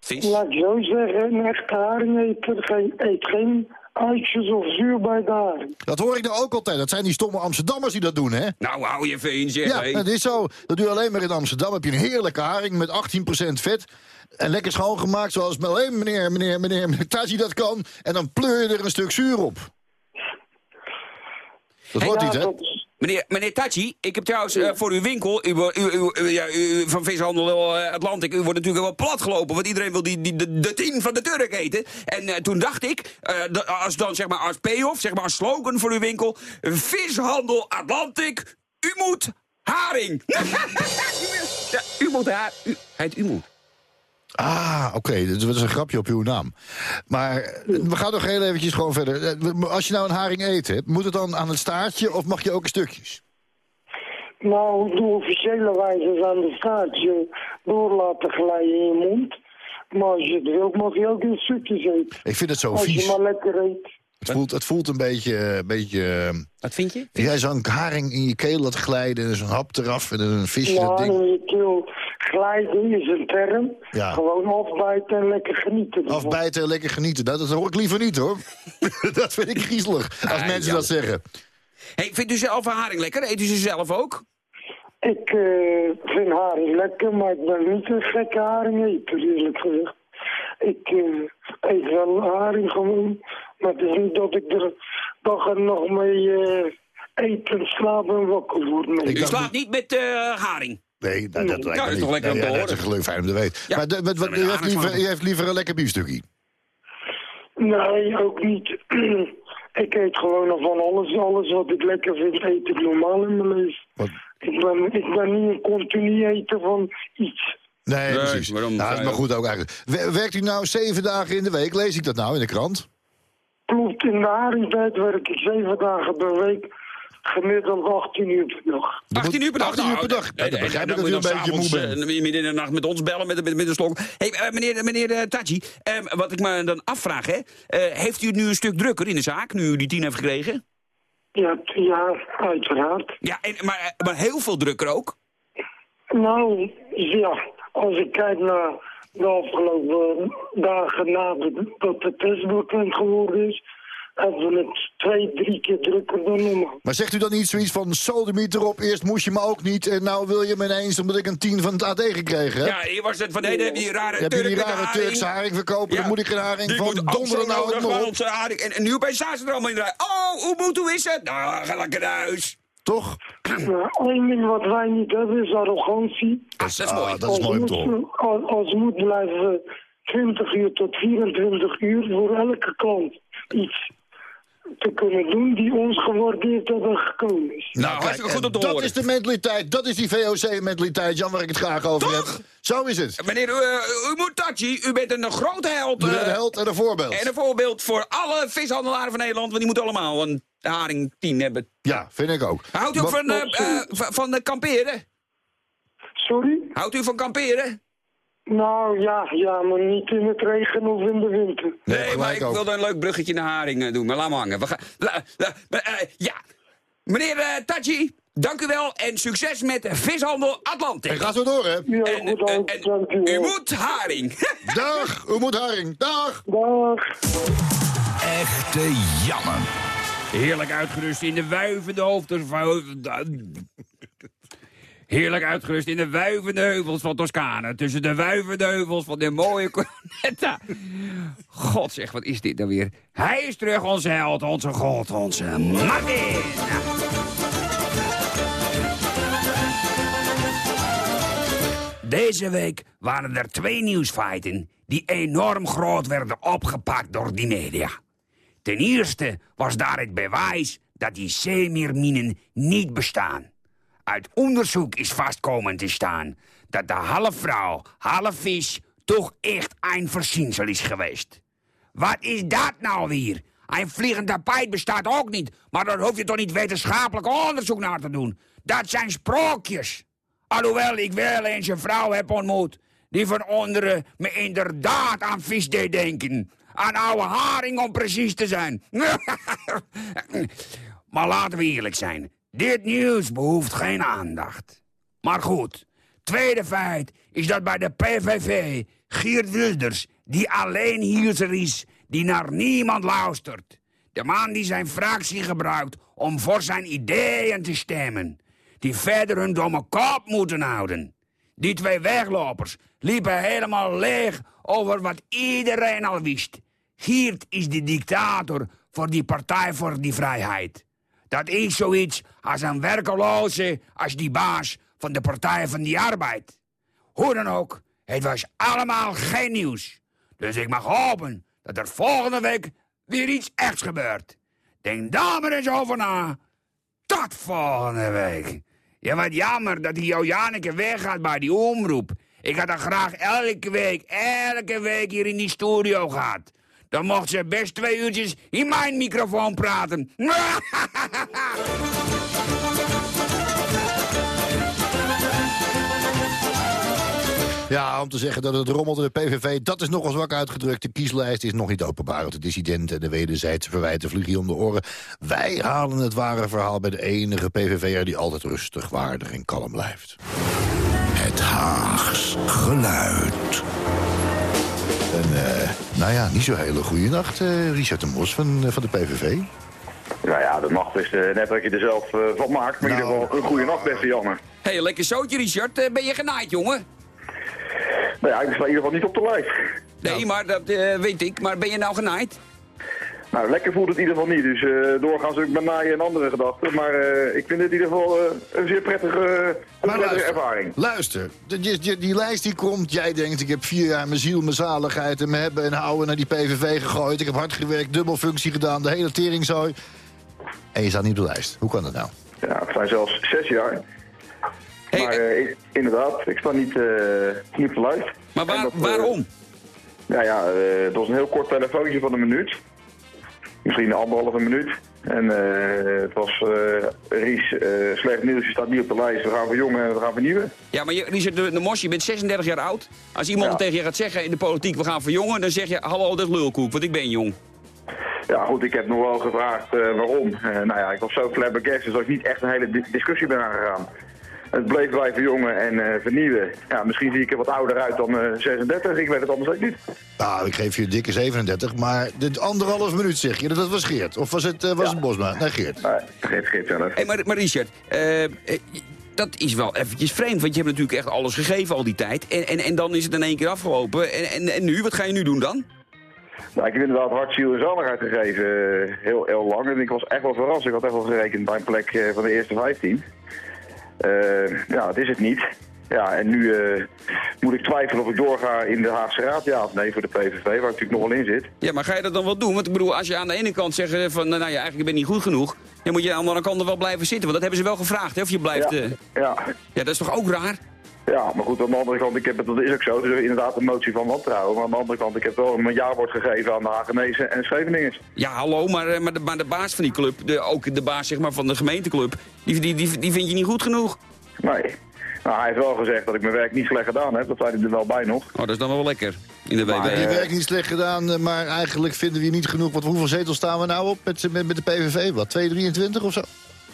[SPEAKER 3] vis?
[SPEAKER 8] Laat ik zo zeggen, een echte haringeter geen, eet geen uitjes of zuur bij haring.
[SPEAKER 4] Dat hoor ik nou ook altijd. Dat zijn die stomme Amsterdammers die dat doen, hè?
[SPEAKER 3] Nou, hou je even in, zeg.
[SPEAKER 4] Ja, dat is zo. Dat doe je alleen maar in Amsterdam. Heb je een heerlijke haring met 18% vet. En lekker schoongemaakt, zoals maar alleen meneer, meneer, meneer, meneer Tazi dat kan. En dan pleur je er een stuk zuur op. Dat wordt niet, hè?
[SPEAKER 3] Meneer, meneer Tachi, ik heb trouwens eh, voor uw winkel, u, wo- u, u, u- ja, van vishandel eh, Atlantic, u wordt natuurlijk wel plat gelopen, want iedereen wil die, die, de, de tien van de Turk eten. En eh, toen dacht ik, als dan zeg maar als payoff, zeg maar als slogan voor uw winkel, vishandel Atlantic, u moet haring. (laughs) ja, u moet haar, u, heet u moet.
[SPEAKER 4] Ah, oké. Dat is een grapje op uw naam. Maar eh, we gaan nog heel eventjes gewoon verder. Eh, Als je nou een haring eet, hè, moet het dan aan het staartje of mag je ook in stukjes?
[SPEAKER 8] Nou, de officiële wijze is aan de staartje door laten glijden in je mond. Maar als je het wilt, mag je ook in stukjes eten.
[SPEAKER 4] Ik vind het zo
[SPEAKER 8] Als je
[SPEAKER 4] vies.
[SPEAKER 8] maar lekker eet.
[SPEAKER 4] Het voelt, het voelt een beetje... Een beetje eh,
[SPEAKER 3] Wat vind je?
[SPEAKER 4] Jij zo'n haring in je keel laat glijden, en zo'n hap eraf en een visje dat
[SPEAKER 8] Nou,
[SPEAKER 4] ding.
[SPEAKER 8] in je keel glijden is een term.
[SPEAKER 4] Ja.
[SPEAKER 8] Gewoon afbijten en lekker genieten.
[SPEAKER 4] Afbijten en lekker genieten. Dat, dat hoor ik liever niet, hoor. (laughs) dat vind ik griezelig, als
[SPEAKER 3] Ah,
[SPEAKER 4] mensen
[SPEAKER 3] ja.
[SPEAKER 4] dat zeggen.
[SPEAKER 3] Hey, vindt u zelf een haring lekker? Eet u ze zelf ook?
[SPEAKER 8] Ik eh, vind haring lekker, maar ik ben niet een gekke haringeter, eerlijk gezegd. Ik eh, eet wel haring gewoon, maar het is niet dat ik er dag en nog mee eh eten, slapen en wakker word. Nee.
[SPEAKER 4] Ik
[SPEAKER 3] U slaapt niet met eh, haring.
[SPEAKER 4] Nee, nou, dat lijkt
[SPEAKER 3] dat
[SPEAKER 4] me
[SPEAKER 3] is
[SPEAKER 4] niet.
[SPEAKER 3] toch lekker om te horen.
[SPEAKER 4] Dat is geluk fijn om te weten.
[SPEAKER 3] Ja.
[SPEAKER 4] Maar de, wat, u, heeft liever,
[SPEAKER 3] haring
[SPEAKER 4] u heeft liever een lekker biefstukje.
[SPEAKER 8] Nee, ook niet. (clears throat) ik eet gewoon van alles. Alles wat ik lekker vind, eet ik normaal in mijn leven.
[SPEAKER 4] Wat?
[SPEAKER 8] Ik ben, ik ben niet een continu eten van iets.
[SPEAKER 4] Nee,
[SPEAKER 3] Nee,
[SPEAKER 4] precies.
[SPEAKER 3] waarom
[SPEAKER 4] Nou, dat is maar goed ook eigenlijk. Wer- Werkt u nou zeven dagen in de week? Lees ik dat nou in de krant?
[SPEAKER 8] Klopt, in de haringtijd werk ik zeven dagen per week. Gemiddeld 18 uur per dag.
[SPEAKER 3] 18 uur per dag.
[SPEAKER 4] 18 uur per
[SPEAKER 3] Nou,
[SPEAKER 4] dag.
[SPEAKER 3] nee, nee,
[SPEAKER 4] begrijp ik dat u
[SPEAKER 3] dan
[SPEAKER 4] een beetje
[SPEAKER 3] je
[SPEAKER 4] moe bent.
[SPEAKER 3] s'avonds, eh, midden in de nacht met ons bellen met, met, met een slok. Hey, eh, meneer, meneer Tachi, eh, wat ik me dan afvraag, hè, eh, heeft u het nu een stuk drukker in de zaak, nu u die tien heeft gekregen?
[SPEAKER 8] Ja, ja uiteraard.
[SPEAKER 3] Ja, en, maar, maar heel veel drukker ook?
[SPEAKER 8] Nou, ja, als ik kijk naar de afgelopen dagen nadat dat de test bekend geworden is, hebben we het twee, drie keer drukker dan normaal.
[SPEAKER 4] Maar zegt u dan niet zoiets van, sodemiet erop, eerst moest je me ook niet... en nou wil je me ineens omdat ik een 10 van het AD gekregen heb?
[SPEAKER 3] Ja, hier was het van, nee, dan heb je die rare
[SPEAKER 4] heb je die rare
[SPEAKER 3] haring.
[SPEAKER 4] Turkse haring verkopen,
[SPEAKER 3] Ja.
[SPEAKER 4] dan moet ik een haring
[SPEAKER 3] Die
[SPEAKER 4] van donderen nou het op.
[SPEAKER 3] onze haring. En, en nu staan ze er allemaal in de rij. Oh, hoe moet hoe is het? Nou, ga lekker naar huis.
[SPEAKER 4] Toch?
[SPEAKER 8] Ja, één ding wat wij niet hebben is arrogantie.
[SPEAKER 3] Ah, dat is
[SPEAKER 4] Ah,
[SPEAKER 3] mooi.
[SPEAKER 4] dat is mooi om te horen.
[SPEAKER 8] moet, als, als moet blijven we 20 uur tot 24 uur voor elke klant iets te kunnen doen die ons gewaardeerd hebben gekomen is.
[SPEAKER 3] Nou, goed te
[SPEAKER 4] dat
[SPEAKER 3] horen.
[SPEAKER 4] is de mentaliteit, dat is die VOC-mentaliteit, Jan, waar ik het graag over
[SPEAKER 3] Toch?
[SPEAKER 4] heb. Zo is het.
[SPEAKER 3] Meneer uh, Umutachi, u bent een grote held.
[SPEAKER 4] U bent
[SPEAKER 3] eh,
[SPEAKER 4] een held en een voorbeeld.
[SPEAKER 3] En een voorbeeld voor alle vishandelaren van Nederland, want die moeten allemaal een haring 10 hebben.
[SPEAKER 4] Ja, vind ik ook.
[SPEAKER 3] Houdt u
[SPEAKER 4] Maar-
[SPEAKER 3] van, eh, eh, van, eh, kamperen?
[SPEAKER 8] Sorry?
[SPEAKER 3] Houdt u van kamperen?
[SPEAKER 8] Nou ja, ja, maar niet in het regen of in de winter.
[SPEAKER 4] Nee,
[SPEAKER 3] maar ik
[SPEAKER 4] ook.
[SPEAKER 3] wilde een leuk bruggetje naar haring eh, doen, maar laat maar hangen. We gaan, la- la- maar, eh, ja, meneer eh, Tachi, dank u wel en succes met vishandel Atlantic.
[SPEAKER 4] En ga zo door, hè.
[SPEAKER 8] Ja,
[SPEAKER 3] En,
[SPEAKER 8] goed,
[SPEAKER 3] en-
[SPEAKER 8] dank,
[SPEAKER 3] en
[SPEAKER 8] dank u
[SPEAKER 3] moet haring. (laughs)
[SPEAKER 4] Dag, u moet haring. Dag.
[SPEAKER 8] Dag.
[SPEAKER 9] Echte jammer.
[SPEAKER 3] Heerlijk uitgerust in de wuivende hoofden... Heerlijk uitgerust in de wuivende heuvels van Toscane. Tussen de wuivende heuvels van de mooie (laughs) Cornetta. God zeg, wat is dit nou weer? Hij is terug, onze held, onze god, onze Martin. Deze week waren er twee nieuwsfeiten die enorm groot werden opgepakt door die media. Ten eerste was daar het bewijs dat die zeemeerminen niet bestaan. Uit onderzoek is vastkomen te staan dat de half vrouw, half vis toch echt een verzinsel is geweest. Wat is dat nou weer? Een vliegend tapijt bestaat ook niet, maar daar hoef je toch niet wetenschappelijk onderzoek naar te doen. Dat zijn sprookjes. Alhoewel ik wel eens een vrouw heb ontmoet die van onderen me inderdaad aan vis deed denken. Aan oude haring om precies te zijn. (laughs) maar laten we eerlijk zijn. Dit nieuws behoeft geen aandacht. Maar goed, tweede feit is dat bij de PVV Geert Wilders, die alleen hier is, die naar niemand luistert, De man die zijn fractie gebruikt om voor zijn ideeën te stemmen. Die verder hun domme kop moeten houden. Die twee weglopers liepen helemaal leeg over wat iedereen al wist. Geert is de dictator voor die Partij voor die Vrijheid. Dat is zoiets als een werkeloze als die baas van de Partij van die Arbeid. Hoe dan ook, het was allemaal geen nieuws. Dus ik mag hopen dat er volgende week weer iets echt gebeurt. Denk daar maar eens over na. Tot volgende week. Ja, wat jammer dat die Janneke weggaat bij die omroep. Ik had haar graag elke week, elke week hier in die studio gehad. Dan mocht ze best twee uurtjes in mijn microfoon praten. (laughs)
[SPEAKER 4] Ja, om te zeggen dat het rommelt in de PVV, dat is nogal zwak uitgedrukt. De kieslijst is nog niet openbaar. De dissidenten en de wederzijdse verwijten vliegen om de oren. Wij halen het ware verhaal bij de enige PVV'er die altijd rustig, waardig en kalm blijft.
[SPEAKER 9] Het Haags geluid.
[SPEAKER 4] En, eh, nou ja, niet zo hele goede nacht, eh, Richard de Mos van, eh, van de PVV.
[SPEAKER 10] Nou ja, de nacht is eh, net wat je er zelf eh, van maakt. Maar in
[SPEAKER 4] Nou.
[SPEAKER 10] ieder geval een goede nacht, beste Janne.
[SPEAKER 3] Hé, hey, lekker zootje, Richard. Ben je genaaid, jongen?
[SPEAKER 10] Nou ja, ik sta in ieder geval niet op de lijst.
[SPEAKER 3] Nee, maar dat eh, weet ik. Maar ben je nou genaaid?
[SPEAKER 10] Nou, lekker voelt het in ieder geval niet. Dus eh, doorgaans ook met naaien en andere gedachten. Maar eh, ik vind het in ieder geval eh, een zeer prettige, prettige
[SPEAKER 4] luister.
[SPEAKER 10] ervaring.
[SPEAKER 4] Luister, die, die, die- die lijst die komt. Jij denkt, ik heb vier jaar mijn ziel, mijn zaligheid en mijn hebben en houden naar die PVV gegooid. Ik heb hard gewerkt, dubbelfunctie gedaan, de hele teringzooi. En je staat niet op de lijst. Hoe kan dat nou?
[SPEAKER 10] Ja, het zijn zelfs zes jaar.
[SPEAKER 3] Hey,
[SPEAKER 10] maar inderdaad, ik sta niet, eh, niet op de lijst.
[SPEAKER 3] Maar waar-
[SPEAKER 10] En dat,
[SPEAKER 3] waarom?
[SPEAKER 10] Nou ja, eh, het was een heel kort telefoontje van een minuut. Misschien anderhalve minuut. En eh, het was eh, Ries, eh, slecht nieuws, je staat niet op de lijst. We gaan verjongen en we gaan vernieuwen.
[SPEAKER 3] Ja, maar je, Richard de, de Mos, je bent 36 jaar oud. Als iemand
[SPEAKER 10] Ja.
[SPEAKER 3] tegen je gaat zeggen in de politiek, we gaan verjongen... dan zeg je, hallo, dat is lulkoek, want ik ben jong.
[SPEAKER 10] Ja goed, ik heb nog wel gevraagd waarom. Nou ja, ik was zo flabbergasted dat ik niet echt een hele di- discussie ben aangegaan. Het bleef bij verjongen en eh, vernieuwen. Ja, misschien zie ik er wat ouder uit dan eh, 36, ik weet het anders ook niet.
[SPEAKER 4] Nou, ik geef je een dikke 37, maar de anderhalf minuut zeg je. Dat was Geert. Of was het, eh, was
[SPEAKER 10] Ja.
[SPEAKER 4] het Bosma? Nee, Geert.
[SPEAKER 10] Nee, vergeet, vergeet zelf.
[SPEAKER 3] Hé, maar, maar Richard, eh, eh, dat is wel eventjes vreemd... want je hebt natuurlijk echt alles gegeven al die tijd. En, en, en dan is het in één keer afgelopen. En, en, en nu, wat ga je nu doen dan?
[SPEAKER 10] Nou, ik heb inderdaad hart, ziel en zaligheid gegeven, eh, heel, heel lang. En ik was echt wel verrast. Ik had echt wel gerekend bij een plek eh, van de eerste 15. Eh, ja, het is het niet. Ja, en nu eh, moet ik twijfelen of ik doorga in de Haagse Raad, ja of nee, voor de PVV, waar ik natuurlijk nog wel in zit.
[SPEAKER 3] Ja, maar ga je dat dan wel doen? Want ik bedoel, als je aan de ene kant zegt van... nou ja, eigenlijk ben je niet goed genoeg... dan moet je aan de andere kant wel blijven zitten. Want dat hebben ze wel gevraagd, hè? Of je blijft...
[SPEAKER 10] Ja,
[SPEAKER 3] eh,
[SPEAKER 10] ja,
[SPEAKER 3] ja, dat is toch ook raar?
[SPEAKER 10] Ja, maar goed, aan de andere kant, ik heb het, dat is ook zo. Is inderdaad een motie van wantrouwen. Maar aan de andere kant, ik heb wel een jaarwoord gegeven aan de Hagenese en Scheveningers.
[SPEAKER 3] Ja, hallo, maar, eh, maar, de, maar de baas van die club... De, ook de baas zeg maar, van de gemeenteclub... Die, die, die, die vind je niet goed genoeg.
[SPEAKER 10] Nee. Nou, hij heeft wel gezegd dat ik mijn werk niet slecht gedaan heb. Dat zei hij er wel bij nog.
[SPEAKER 3] Oh, dat is dan wel lekker. In de
[SPEAKER 10] Maar,
[SPEAKER 3] WW.
[SPEAKER 4] Je werk niet slecht gedaan, eh, maar eigenlijk vinden we je niet genoeg. Want hoeveel zetels staan we nou op met, met, met de PVV? Wat, 223 of zo?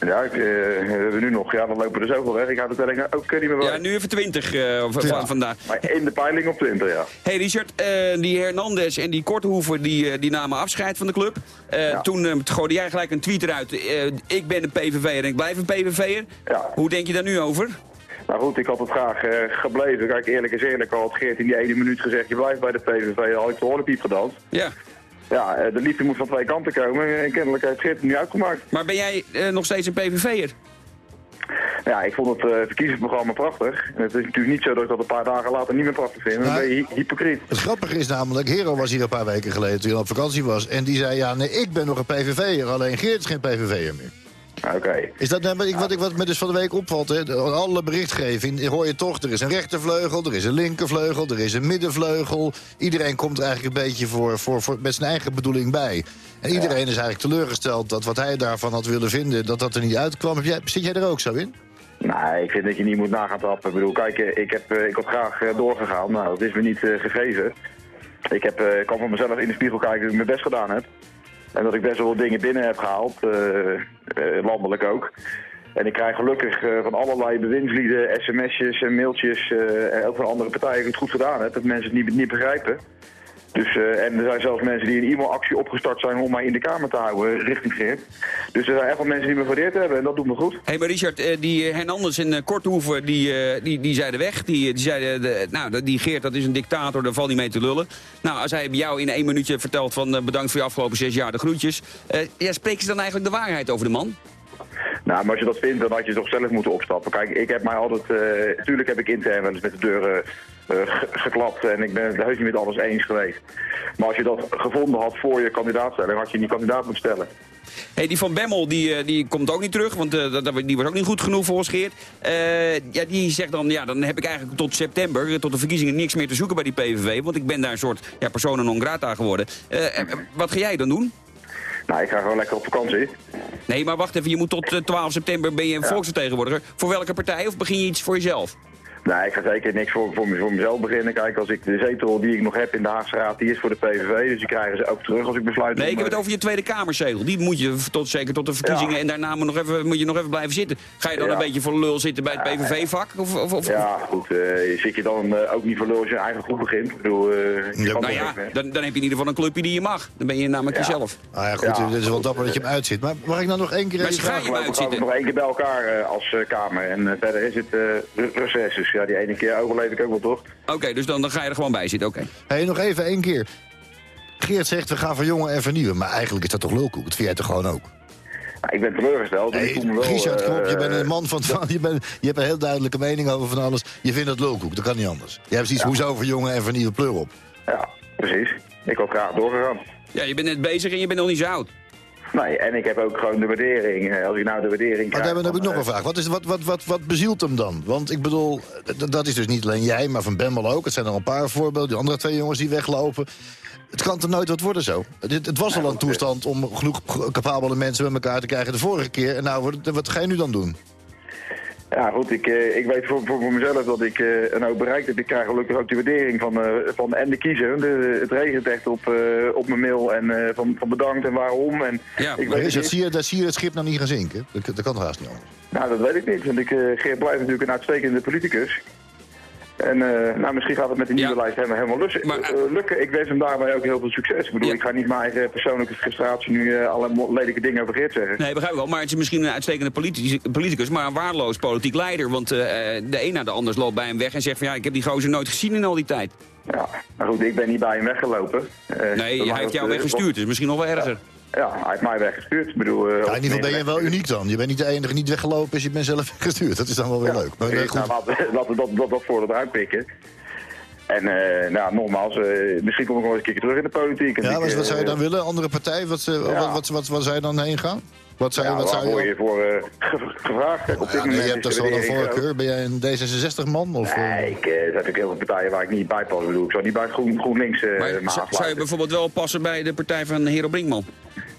[SPEAKER 10] Ja, ik, eh, we hebben nu nog, ja, dan lopen er zoveel weg. Ik ga de telling ook niet meer bij.
[SPEAKER 3] Ja, nu even 20 eh, van,
[SPEAKER 4] Ja.
[SPEAKER 3] vandaag.
[SPEAKER 10] Maar in de peiling op 20, ja.
[SPEAKER 3] Hey Richard, eh, die Hernandez en die Kortehoever die, eh, die namen afscheid van de club. Eh,
[SPEAKER 10] Ja.
[SPEAKER 3] Toen eh, gooide jij gelijk een tweet eruit. eh, ik ben een PVV'er en ik blijf een PVV'er.
[SPEAKER 10] Ja.
[SPEAKER 3] Hoe denk je daar nu over?
[SPEAKER 10] Nou goed, ik had het graag eh, gebleven. Kijk, eerlijk is eerlijk, al had Geert in die ene minuut gezegd... je blijft bij de PVV, al had ik de gedanst.
[SPEAKER 3] Ja.
[SPEAKER 10] Ja, eh, de liefde moet van twee kanten komen. En kennelijk heeft Geert het nu uitgemaakt.
[SPEAKER 3] Maar ben jij eh, nog steeds een PVV'er?
[SPEAKER 10] Ja, ik vond het eh, verkiezingsprogramma prachtig. En het is natuurlijk niet zo dat ik dat een paar dagen later niet meer prachtig vind. Dan ben je hy- hypocriet.
[SPEAKER 4] Het grappige is namelijk, Hero was hier een paar weken geleden toen hij op vakantie was. En die zei, ja, nee, ik ben nog een PVV'er, alleen Geert is geen PVV'er meer. Is dat nou wat, ik, wat, ik, wat me dus van de week opvalt? Hè? Alle berichtgeving hoor je toch, er is een rechtervleugel, er is een linkervleugel, er is een middenvleugel. Iedereen komt er eigenlijk een beetje voor, voor, voor, met zijn eigen bedoeling bij. En iedereen is eigenlijk teleurgesteld dat wat hij daarvan had willen vinden, dat dat er niet uitkwam. Jij, zit jij er ook zo in?
[SPEAKER 10] Nee, ik vind dat je niet moet nagaan trappen. Ik bedoel, kijk, eh, ik, heb, eh, ik had graag eh, doorgegaan. Nou, dat is me niet gegeven. Ik, heb, ik kan van mezelf in de spiegel kijken dat ik mijn best gedaan heb. En dat ik best wel wat dingen binnen heb gehaald, eh, eh, landelijk ook. En ik krijg gelukkig eh, van allerlei bewindslieden sms'jes en mailtjes, en ook van andere partijen, dat ik het goed gedaan heb. Dat mensen het niet, niet begrijpen. Dus, eh, en er zijn zelfs mensen die een e-mailactie opgestart zijn om mij in de Kamer te houden richting Geert. Dus er zijn echt wel mensen die me gewaardeerd hebben en dat doet me goed.
[SPEAKER 3] Hé, hey, maar Richard, eh, die Hernandez en Korthoeven, die, eh, die, die zeiden weg. Die, die zeiden, de, nou, die Geert, dat is een dictator, daar valt niet mee te lullen. Nou, als hij bij jou in één minuutje vertelt van bedankt voor je afgelopen zes jaar, de groetjes. ja, spreken ze dan eigenlijk de waarheid over de man?
[SPEAKER 10] Nou, maar als je dat vindt, dan had je toch zelf moeten opstappen. Kijk, ik heb mij altijd... Uh, tuurlijk heb ik intern wel eens met de deuren uh, geklapt en ik ben het heus niet met alles eens geweest. Maar als je dat gevonden had voor je kandidaatstelling, had je die kandidaat moeten stellen.
[SPEAKER 3] Hey, die van Bemmel die, die komt ook niet terug, want uh, die was ook niet goed genoeg volgens Geert. Uh, ja, die zegt dan, ja, dan heb ik eigenlijk tot september, tot de verkiezingen, niks meer te zoeken bij die PVV. Want ik ben daar een soort ja, persona non grata geworden. wat ga jij dan doen?
[SPEAKER 10] Nou, ik ga gewoon lekker op vakantie.
[SPEAKER 3] Nee, maar wacht even, je moet tot 12 september ben je een volksvertegenwoordiger. Voor welke partij of begin je iets voor jezelf?
[SPEAKER 10] Nee, ik ga zeker niks voor, voor, voor mezelf beginnen. Kijk, als ik de zetel die ik nog heb in de Haagse Raad, die is voor de PVV. Dus die krijgen ze ook terug als ik besluit.
[SPEAKER 3] Nee, ik heb het over je Tweede Kamerzegel. Die moet je tot, zeker tot de verkiezingen en daarna moet, nog even, moet je nog even blijven zitten. Ga je dan een beetje voor lul zitten bij het PVV-vak? Of, of, of,
[SPEAKER 10] ja, goed. Uh, zit je dan uh, ook niet voor lul als je eigen groep begint? Ik bedoel, uh,
[SPEAKER 3] ja, nou ja, dan, dan heb je in ieder geval een clubje die je mag. Dan ben je namelijk jezelf.
[SPEAKER 4] Ah ja, goed. Het is wel dapper dat je hem uitzit. Maar mag ik nou nog één keer
[SPEAKER 3] even vragen?
[SPEAKER 10] We gaan nog één keer bij elkaar als Kamer. En verder is het reces. Dus ja, die ene keer ook overleef ik ook wel, toch?
[SPEAKER 3] Oké, dus dan, dan ga je er gewoon bij zitten, oké.
[SPEAKER 4] Okay. hey, nog even één keer. Geert zegt, we gaan verjongen en vernieuwen. Maar eigenlijk is dat toch lulkoek? Dat vind jij toch gewoon ook?
[SPEAKER 10] Nou, ik ben teleurgesteld.
[SPEAKER 4] Nee, ik wel, Richard, op, je bent een man van... (laughs) je, bent, je hebt een heel duidelijke mening over van alles. Je vindt het lulkoek, dat kan niet anders. Je hebt iets ja. hoezo verjongen en vernieuwen pleur op.
[SPEAKER 10] Ja, precies. Ik ook graag doorgegaan.
[SPEAKER 3] Ja, je bent net bezig en je bent nog niet zo oud.
[SPEAKER 10] Nee, en ik heb ook gewoon de waardering. Eh, als ik nou de waardering
[SPEAKER 4] krijg... Maar dan heb ik nog een vraag. Wat, is, wat, wat, wat, wat bezielt hem dan? Want ik bedoel, dat is dus niet alleen jij, maar Van Bemmel ook. Het zijn er een paar voorbeelden. Die andere twee jongens die weglopen. Het kan toch nooit wat worden zo? Het, het was al een toestand om genoeg capabele mensen met elkaar te krijgen de vorige keer. En nou, wat ga je nu dan doen?
[SPEAKER 10] Ja, goed, ik, uh, ik weet voor, voor, mezelf dat ik uh, een hoop bereikt heb. Ik krijg gelukkig ook de waardering van, uh, van en de kiezer. De, het regent echt op, op mijn mail en van, van bedankt en waarom. En
[SPEAKER 4] ja, ik weet is het, zie, je, zie je het schip nou niet gaan zinken? Dat, dat kan toch haast niet anders?
[SPEAKER 10] Nou, dat weet ik niet. Want ik, Geert blijft natuurlijk een uitstekende politicus. En uh, nou, misschien gaat het met de nieuwe lijst helemaal, helemaal. Maar, uh, lukken. Ik wens hem daarbij ook heel veel succes. Ik bedoel, ik ga niet mijn eigen persoonlijke frustratie nu uh, alle lelijke dingen over Geert zeggen.
[SPEAKER 3] Nee, begrijp ik wel. Maar het is misschien een uitstekende politicus, maar een waardeloos politiek leider. Want de een na de ander loopt bij hem weg en zegt van ja, ik heb die gozer nooit gezien in al die tijd.
[SPEAKER 10] Ja, maar goed, ik ben niet bij hem weggelopen.
[SPEAKER 3] nee, hij heeft jou weggestuurd, dus misschien nog wel erger.
[SPEAKER 10] Ja, hij heeft mij weggestuurd. Ik bedoel,
[SPEAKER 4] ja, in ieder geval ben je wel uniek dan. Je bent niet de enige niet weggelopen, dus je bent zelf (laughs) weggestuurd. Dat is dan wel weer leuk. Maar,
[SPEAKER 10] nee, goed. Nou, (laughs) dat, dat, dat voor het uitpikken. En uh, nou, nogmaals, uh, misschien kom ik nog eens een keer terug in de politiek.
[SPEAKER 4] Ja, wat, wat zou je dan willen? Andere partij? Wat, uh, ja. wat, wat, wat, wat, zou je dan heen gaan? Wat zou,
[SPEAKER 10] ja,
[SPEAKER 4] wat
[SPEAKER 10] zou je... je voor uh, gevraagd? Op dit moment
[SPEAKER 4] je hebt toch wel een voorkeur? Ben jij een D66-man? Of,
[SPEAKER 10] nee, ik, er zijn natuurlijk heel veel partijen waar ik niet bij pas. Ik, bedoel, ik zou niet bij Groen, GroenLinks uh,
[SPEAKER 3] maar zou je bijvoorbeeld wel passen bij de partij van Hero Brinkman?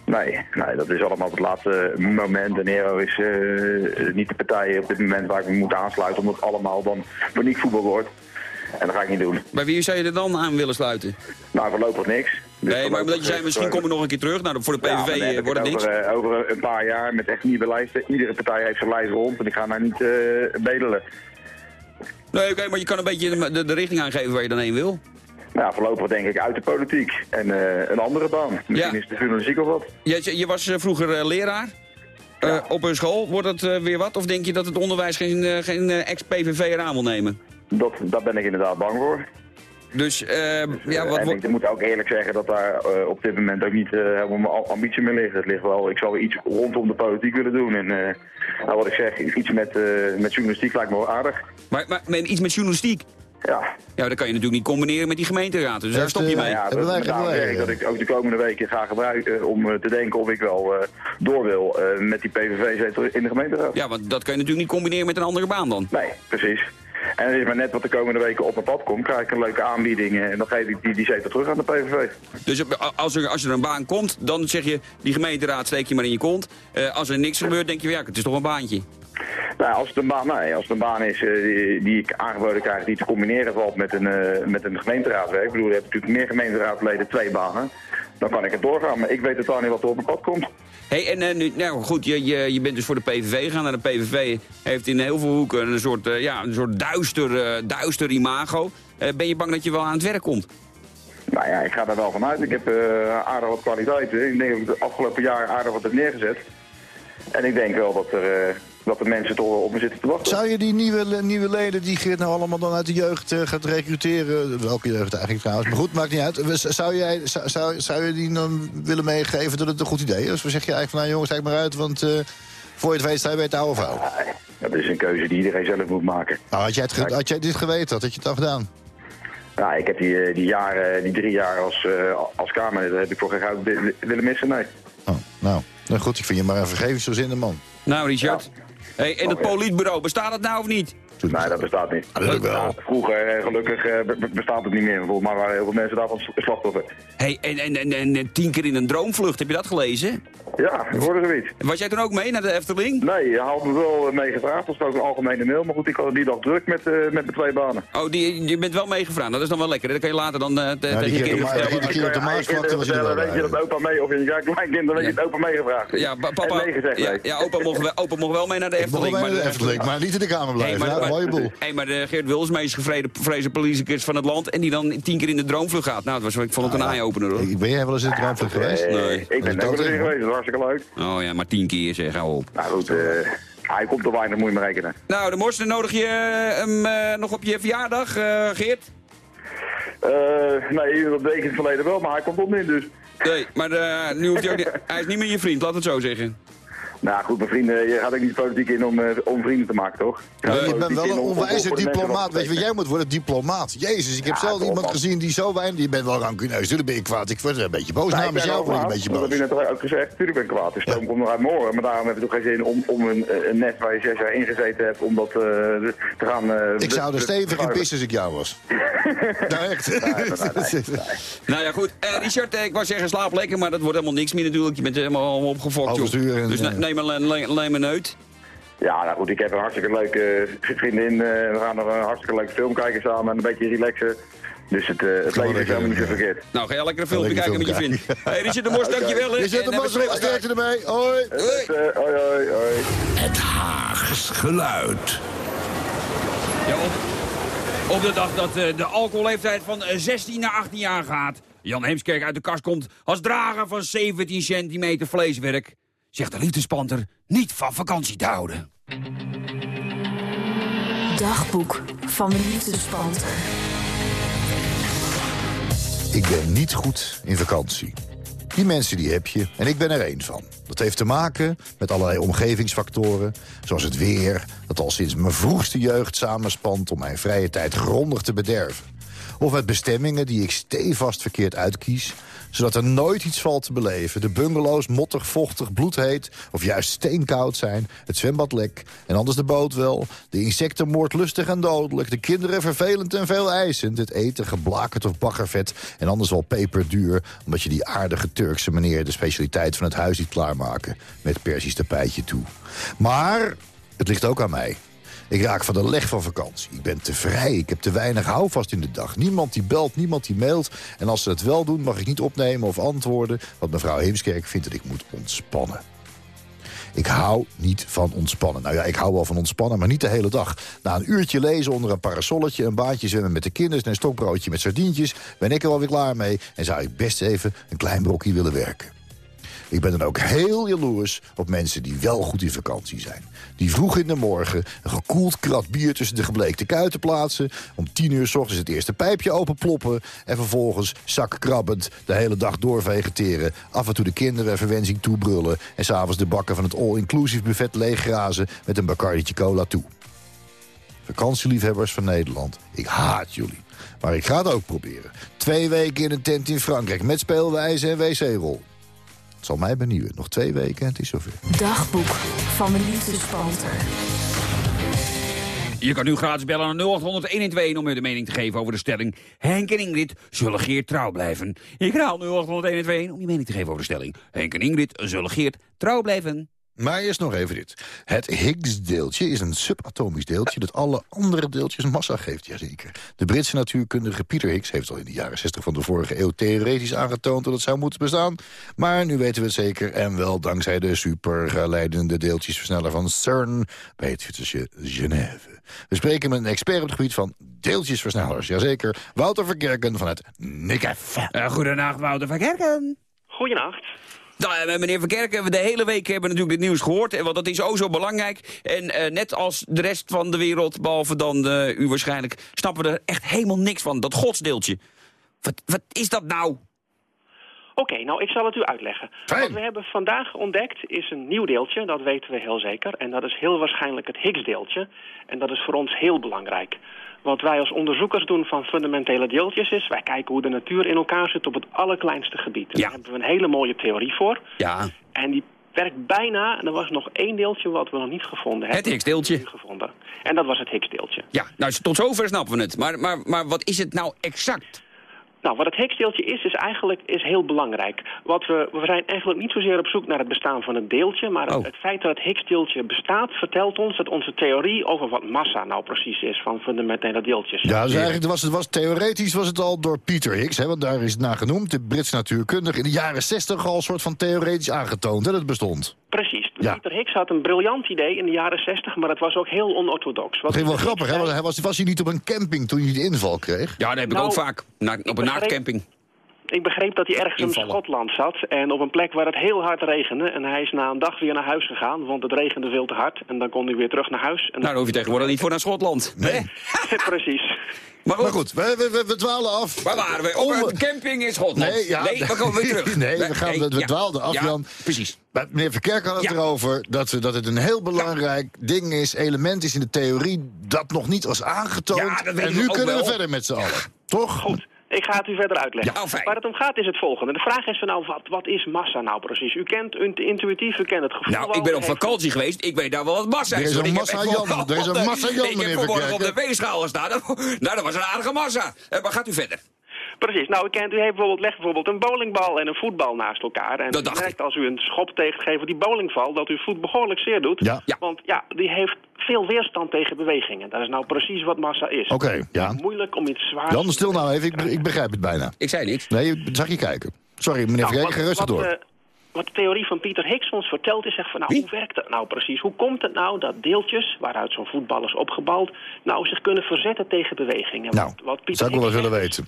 [SPEAKER 10] Nee, nee, dat is allemaal op het laatste moment. De Nero is uh, niet de partij op dit moment waar ik me moet aansluiten... omdat het allemaal dan paniekvoetbal wordt. En dat ga ik niet doen.
[SPEAKER 3] Bij wie zou je er dan aan willen sluiten?
[SPEAKER 10] Nou, voorlopig niks.
[SPEAKER 3] Dus nee, maar omdat je zei, misschien kom ik nog een keer terug. Nou, voor de PVV ja, wordt het niks.
[SPEAKER 10] Over, uh, over, een paar jaar met echt nieuwe lijsten. Iedere partij heeft zijn lijst rond en ik ga daar niet uh, bedelen.
[SPEAKER 3] Nee, oké, okay, maar je kan een beetje de, de, richting aangeven waar je dan heen wil.
[SPEAKER 10] Nou, voorlopig denk ik uit de politiek. En uh, een andere baan. Misschien ja. is de journalistiek of wat.
[SPEAKER 3] Je, je was vroeger leraar. Ja. op een school. Wordt dat weer wat? Of denk je dat het onderwijs geen, geen ex-PVV aan wil nemen?
[SPEAKER 10] Dat, daar ben ik inderdaad bang voor.
[SPEAKER 3] Dus, uh, ja, wat...
[SPEAKER 10] En ik moet ook eerlijk zeggen dat daar uh, op dit moment ook niet uh, helemaal mijn ambitie meer ligt. Het ligt wel, ik zou iets rondom de politiek willen doen. En nou, wat ik zeg, iets met, met journalistiek lijkt me wel aardig.
[SPEAKER 3] Maar, maar, maar iets met journalistiek?
[SPEAKER 10] Ja.
[SPEAKER 3] Ja, dat kan je natuurlijk niet combineren met die gemeenteraad. Dus daar stop je mee.
[SPEAKER 10] Ja, dat, daarom zeg ik dat ik ook de komende weken ga gebruiken om te denken of ik wel door wil met die PVV-zetel in de gemeenteraad.
[SPEAKER 3] Ja, want dat kan je natuurlijk niet combineren met een andere baan dan.
[SPEAKER 10] Nee, precies. En het is maar net wat de komende weken op mijn pad komt. Krijg ik een leuke aanbieding en dan geef ik die, die zetel terug aan de PVV.
[SPEAKER 3] Dus als er, als er een baan komt, dan zeg je die gemeenteraad steek je maar in je kont. Uh, als er niks gebeurt, denk je, ja, het is toch een baantje.
[SPEAKER 10] Nou, als het een baan, nee, als het een baan is uh, die, die, ik aangeboden krijg die te combineren valt met een, uh, met een gemeenteraadwerk. Ik bedoel, je hebt natuurlijk meer gemeenteraadleden, twee banen. Dan kan ik het doorgaan, maar ik weet het al niet wat er op mijn pad komt.
[SPEAKER 3] Hey, en uh, nu, nou goed, je, je, je bent dus voor de PVV gegaan. En de PVV heeft in heel veel hoeken een soort, uh, ja, een soort duister, uh, duister imago. ben je bang dat je wel aan het werk komt?
[SPEAKER 10] Nou ja, ik ga daar wel vanuit. Ik heb aardig wat kwaliteiten. Ik denk dat ik het afgelopen jaar aardig wat heb neergezet. En ik denk wel dat er, dat de mensen toch op me zitten te wachten.
[SPEAKER 4] Zou je die nieuwe, nieuwe leden die Geert nou allemaal dan uit de jeugd uh, gaat recruteren... welke jeugd eigenlijk trouwens, maar goed, maakt niet uit. Zou, jij, zou, zou, zou je die dan willen meegeven dat het een goed idee is? Of zeg je eigenlijk van, nou jongens, kijk maar uit, want... voor je het weet sta je bij het oude vrouw.
[SPEAKER 10] Ja, dat is een keuze die iedereen zelf moet maken.
[SPEAKER 4] Nou, had, jij het, had jij dit geweten, had je het al gedaan?
[SPEAKER 10] Nou, ik heb die, die, jaren, die drie jaar als, uh, als Kamerlid, heb ik voor geen goud willen missen, nee.
[SPEAKER 4] Oh, nou, nou goed, ik vind je maar een vergevingsgezinnende man.
[SPEAKER 3] Nou, Richard. Ja. Hey, en het politbureau, bestaat het nou of niet?
[SPEAKER 10] Nee, dat bestaat niet.
[SPEAKER 4] Dat wel.
[SPEAKER 10] Vroeger, gelukkig, bestaat het niet meer. Volgens mij waren heel veel mensen daarvan slachtoffer.
[SPEAKER 3] Hey, en, en, en, en tien keer in een droomvlucht, heb je dat gelezen?
[SPEAKER 10] Ja, ik hoorde zoiets.
[SPEAKER 3] Was jij toen ook mee naar de Efteling?
[SPEAKER 10] Nee, je had me wel meegevraagd. Dat was ook een algemene mail. Maar goed, ik had die dag druk met, uh, met mijn twee banen.
[SPEAKER 3] Oh, die, je bent wel meegevraagd. Dat is dan wel lekker. Dat kan je later dan uh,
[SPEAKER 4] tegen je kinderen vertellen. Die keer op de Maasvlakte was je
[SPEAKER 10] Weet je dat opa mee of je kleinkind, dan weet je het opa meegevraagd.
[SPEAKER 3] Ja, papa. Ja, ja, opa mocht wel, opa mocht wel mee naar de Efteling.
[SPEAKER 4] Ik mocht mee naar de Efteling, maar niet in de kamer blijven. Hey, maar, mooie boel.
[SPEAKER 3] Hey, maar de Geert Wils, meest gevrezen politicus van het land... en die dan tien keer in de droomvlucht gaat. Nou, dat was, ik vond het een eye-opener, hoor.
[SPEAKER 4] Ben jij wel eens in de droomvlucht geweest?
[SPEAKER 10] Nee. Ik ben er erin geweest, dat was hartstikke leuk.
[SPEAKER 3] Oh ja, maar tien keer zeg, hou op.
[SPEAKER 10] Nou goed, uh, hij komt er weinig, moet je maar rekenen.
[SPEAKER 3] Nou, de Mors, nodig je hem uh, nog op je verjaardag, uh, Geert?
[SPEAKER 10] nee, dat deed ik in het verleden wel, maar hij komt op niet dus.
[SPEAKER 3] Nee, maar nu hoeft hij, ook niet, hij is niet meer je vriend, laat het zo zeggen.
[SPEAKER 10] Nou goed, mijn vrienden, je gaat ook niet politiek in om, uh, om vrienden te maken, toch?
[SPEAKER 4] Ja, je bent wel een onwijze diplomaat. Weet je wat jij moet worden? Diplomaat. Jezus, ik heb ja, zelf iemand man. gezien die zo weinig... Je bent wel rancuneus, dan ben je kwaad. Ik word een beetje boos
[SPEAKER 10] nee,
[SPEAKER 4] namens jou. Word een beetje boos.
[SPEAKER 10] Dat heb je net ook gezegd. Tuurlijk ben ik kwaad. De stoom komt nog uit morgen. Maar daarom heb je toch geen zin om, om een, een net waar je zes jaar ingezeten hebt... om dat uh, te gaan... Uh,
[SPEAKER 4] ik zou er stevig in pissen als ik jou was. (laughs) nou echt.
[SPEAKER 10] Nee, nee,
[SPEAKER 3] nou ja, goed. Uh, Richard, ik wou zeggen slaap lekker, maar dat wordt helemaal niks meer natuurlijk. Je bent helemaal opgefokt, joh. Dus neem een.
[SPEAKER 10] Ja, nou goed, ik heb een hartstikke leuke vriendin. Uh, we gaan nog een hartstikke leuke film kijken samen en een beetje relaxen. Dus het, uh, het leven is helemaal niet zo verkeerd.
[SPEAKER 3] Nou, ga je lekker een filmpje kijken met je vriend. Hé, Richard de Mos, (laughs) dankjewel. Hè.
[SPEAKER 4] Richard de Mos, sterkte ermee. Hoi.
[SPEAKER 10] Hoi, hoi, hoi.
[SPEAKER 9] Het Haags geluid.
[SPEAKER 3] Ja, op, op de dag dat uh, de alcoholleeftijd van 16 naar 18 jaar gaat... Jan Heemskerk uit de kast komt als drager van 17 centimeter vleeswerk zegt de liefdespanter niet van vakantie te houden.
[SPEAKER 11] Dagboek van de liefdespanter.
[SPEAKER 4] Ik ben niet goed in vakantie. Die mensen die heb je, en ik ben er één van. Dat heeft te maken met allerlei omgevingsfactoren, zoals het weer... dat al sinds mijn vroegste jeugd samenspant om mijn vrije tijd grondig te bederven. Of met bestemmingen die ik stevast verkeerd uitkies zodat er nooit iets valt te beleven. De bungalows mottig, vochtig, bloedheet of juist steenkoud zijn. Het zwembad lek en anders de boot wel. De insecten moordlustig en dodelijk. De kinderen vervelend en veel eisend. Het eten geblakerd of baggervet en anders wel peperduur... omdat je die aardige Turkse meneer de specialiteit van het huis niet klaarmaken. Met persisch tapijtje toe. Maar het ligt ook aan mij. Ik raak van de leg van vakantie. Ik ben te vrij, ik heb te weinig houvast in de dag. Niemand die belt, niemand die mailt. En als ze het wel doen, mag ik niet opnemen of antwoorden... want mevrouw Heemskerk vindt dat ik moet ontspannen. Ik hou niet van ontspannen. Nou ja, ik hou wel van ontspannen, maar niet de hele dag. Na een uurtje lezen onder een parasolletje... een baantje zwemmen met de kinderen... en een stokbroodje met sardientjes... ben ik er alweer klaar mee... en zou ik best even een klein brokje willen werken. Ik ben dan ook heel jaloers op mensen die wel goed in vakantie zijn. Die vroeg in de morgen een gekoeld krat bier tussen de gebleekte kuiten plaatsen... om tien uur s ochtends het eerste pijpje openploppen... en vervolgens zakkrabbend de hele dag doorvegeteren... af en toe de kinderen verwensing toebrullen... en s'avonds de bakken van het all-inclusive buffet leeggrazen... met een Bacardi'tje cola toe. Vakantieliefhebbers van Nederland, ik haat jullie. Maar ik ga het ook proberen. Twee weken in een tent in Frankrijk met speelwijze en wc-rol. Het zal mij benieuwen. Nog twee weken en het is zover.
[SPEAKER 11] Dagboek van de liefdespanter.
[SPEAKER 3] Je kan nu gratis bellen naar 0800 om je de mening te geven over de stelling... Henk en Ingrid zullen Geert trouw blijven. Ik herhaal 0800 om je mening te geven over de stelling... Henk en Ingrid zullen Geert trouw blijven.
[SPEAKER 4] Maar eerst nog even dit. Het Higgs-deeltje is een subatomisch deeltje... dat alle andere deeltjes massa geeft, jazeker. De Britse natuurkundige Peter Higgs heeft al in de jaren 60 van de vorige eeuw... theoretisch aangetoond dat het zou moeten bestaan. Maar nu weten we het zeker en wel dankzij de supergeleidende deeltjesversneller van CERN... bij het Zwitserse Genève. We spreken met een expert op het gebied van deeltjesversnellers. Jazeker, Wouter Verkerken van het NICEF.
[SPEAKER 3] Uh, goedenacht, Wouter van Kerken.
[SPEAKER 6] Goedenacht.
[SPEAKER 3] Nou, meneer Verkerken, we de hele week hebben natuurlijk het nieuws gehoord. en Want dat is ook zo belangrijk. En eh, net als de rest van de wereld, behalve dan eh, u waarschijnlijk... snappen we er echt helemaal niks van, dat godsdeeltje. Wat, wat is dat nou?
[SPEAKER 6] Oké, nou ik zal het u uitleggen.
[SPEAKER 4] Fijn.
[SPEAKER 6] Wat we hebben vandaag ontdekt is een nieuw deeltje, dat weten we heel zeker. En dat is heel waarschijnlijk het Higgs-deeltje. En dat is voor ons heel belangrijk. Wat wij als onderzoekers doen van fundamentele deeltjes is... wij kijken hoe de natuur in elkaar zit op het allerkleinste gebied. En
[SPEAKER 3] Ja.
[SPEAKER 6] Daar hebben we een hele mooie theorie voor.
[SPEAKER 3] Ja,
[SPEAKER 6] En die werkt bijna, en er was nog één deeltje wat we nog niet gevonden hebben.
[SPEAKER 3] Het Higgs-deeltje.
[SPEAKER 6] En dat was het Higgs-deeltje.
[SPEAKER 3] ja. Nou, tot zover snappen we het. Maar, maar, maar wat is het nou exact?
[SPEAKER 6] Nou, wat het Higgs-deeltje is, is eigenlijk is heel belangrijk. Wat we, we zijn eigenlijk niet zozeer op zoek naar het bestaan van het deeltje... maar het,
[SPEAKER 3] Oh.
[SPEAKER 6] het feit dat het Higgs-deeltje bestaat... vertelt ons dat onze theorie over wat massa nou precies is... van fundamentele deeltjes.
[SPEAKER 4] Ja, dus eigenlijk was het, was, theoretisch was het al door Peter Higgs, hè, want daar is het naar genoemd. De Britse natuurkundige in de jaren 60 al een soort van theoretisch aangetoond dat het bestond.
[SPEAKER 6] Precies.
[SPEAKER 4] Ja.
[SPEAKER 6] Peter Higgs had een briljant idee in de jaren 60... maar het was ook heel onorthodox. Wat
[SPEAKER 4] ging wel grappig, hè? Was, was hij niet op een camping toen hij de inval kreeg?
[SPEAKER 3] Ja, dat heb ik
[SPEAKER 6] Nou,
[SPEAKER 3] ook vaak. Na, op een
[SPEAKER 6] begreep-
[SPEAKER 3] naaktcamping.
[SPEAKER 6] Ik begreep dat hij ergens
[SPEAKER 3] Invallen.
[SPEAKER 6] in Schotland zat en op een plek waar het heel hard regende. En hij is na een dag weer naar huis gegaan, want het regende veel te hard. En dan kon hij weer terug naar huis. En
[SPEAKER 3] Nou, daar hoef je tegenwoordig niet voor naar Schotland.
[SPEAKER 4] Nee. (laughs)
[SPEAKER 6] Precies.
[SPEAKER 3] Maar goed,
[SPEAKER 4] Maar goed, we, we, we, we dwalen af.
[SPEAKER 3] waar waren we? Op
[SPEAKER 4] Om-
[SPEAKER 3] een camping in Schotland.
[SPEAKER 4] Nee, ja.
[SPEAKER 3] we komen weer (laughs) terug.
[SPEAKER 4] Nee, we gaan- we
[SPEAKER 3] ja.
[SPEAKER 4] dwaalden af,
[SPEAKER 3] Ja,
[SPEAKER 4] Jan.
[SPEAKER 3] Precies.
[SPEAKER 4] Maar meneer Verkerk had het
[SPEAKER 3] Ja.
[SPEAKER 4] erover dat, we, dat het een heel belangrijk ding is, element is in de theorie, dat nog niet was aangetoond.
[SPEAKER 3] Ja, dat weten
[SPEAKER 4] en
[SPEAKER 3] we
[SPEAKER 4] nu
[SPEAKER 3] ook
[SPEAKER 4] kunnen
[SPEAKER 3] wel.
[SPEAKER 4] we verder met z'n allen. Toch?
[SPEAKER 6] Goed. Ik ga het u verder uitleggen.
[SPEAKER 3] Ja, oh, fijn.
[SPEAKER 6] Waar het om gaat is het volgende. De vraag is van nou, wat, wat is massa nou precies? U kent intuïtief, u kent het gevoel
[SPEAKER 3] Nou, ik ben op
[SPEAKER 6] heeft-
[SPEAKER 3] vakantie geweest. Ik weet daar wel wat massa
[SPEAKER 4] Er is een
[SPEAKER 3] ik heb
[SPEAKER 4] massa Jan. Er is een massa Jan,
[SPEAKER 3] Ik heb vanmorgen op de weegschaal gestaan. (laughs) Nou, dat was een aardige massa. Eh, Maar gaat u verder.
[SPEAKER 6] Precies. Nou, kent, u heeft bijvoorbeeld, legt bijvoorbeeld een bowlingbal en een voetbal naast elkaar. En
[SPEAKER 3] Dat
[SPEAKER 6] u merkt als u een schop tegengeeft op die bowlingval... dat uw voet behoorlijk zeer doet.
[SPEAKER 4] Ja.
[SPEAKER 3] Ja.
[SPEAKER 6] Want ja, die heeft veel weerstand tegen bewegingen. Dat is nou precies wat massa is.
[SPEAKER 4] Oké, ja.
[SPEAKER 6] Moeilijk om iets zwaars...
[SPEAKER 4] Jan, stil nou even, ik, ik begrijp het bijna.
[SPEAKER 3] Ik zei niks.
[SPEAKER 4] Nee, zag je kijken. Sorry, meneer
[SPEAKER 6] Nou,
[SPEAKER 4] ga rustig
[SPEAKER 6] wat,
[SPEAKER 4] door.
[SPEAKER 6] eh, wat de theorie van Pieter Higgs ons vertelt is echt van... nou,
[SPEAKER 3] Wie?
[SPEAKER 6] hoe werkt dat nou precies? Hoe komt het nou dat deeltjes, waaruit zo'n voetbal is opgebald... nou zich kunnen verzetten tegen bewegingen?
[SPEAKER 4] nou,
[SPEAKER 6] Wat- wat
[SPEAKER 4] dat
[SPEAKER 6] Pieter
[SPEAKER 4] zou ik wel willen weten.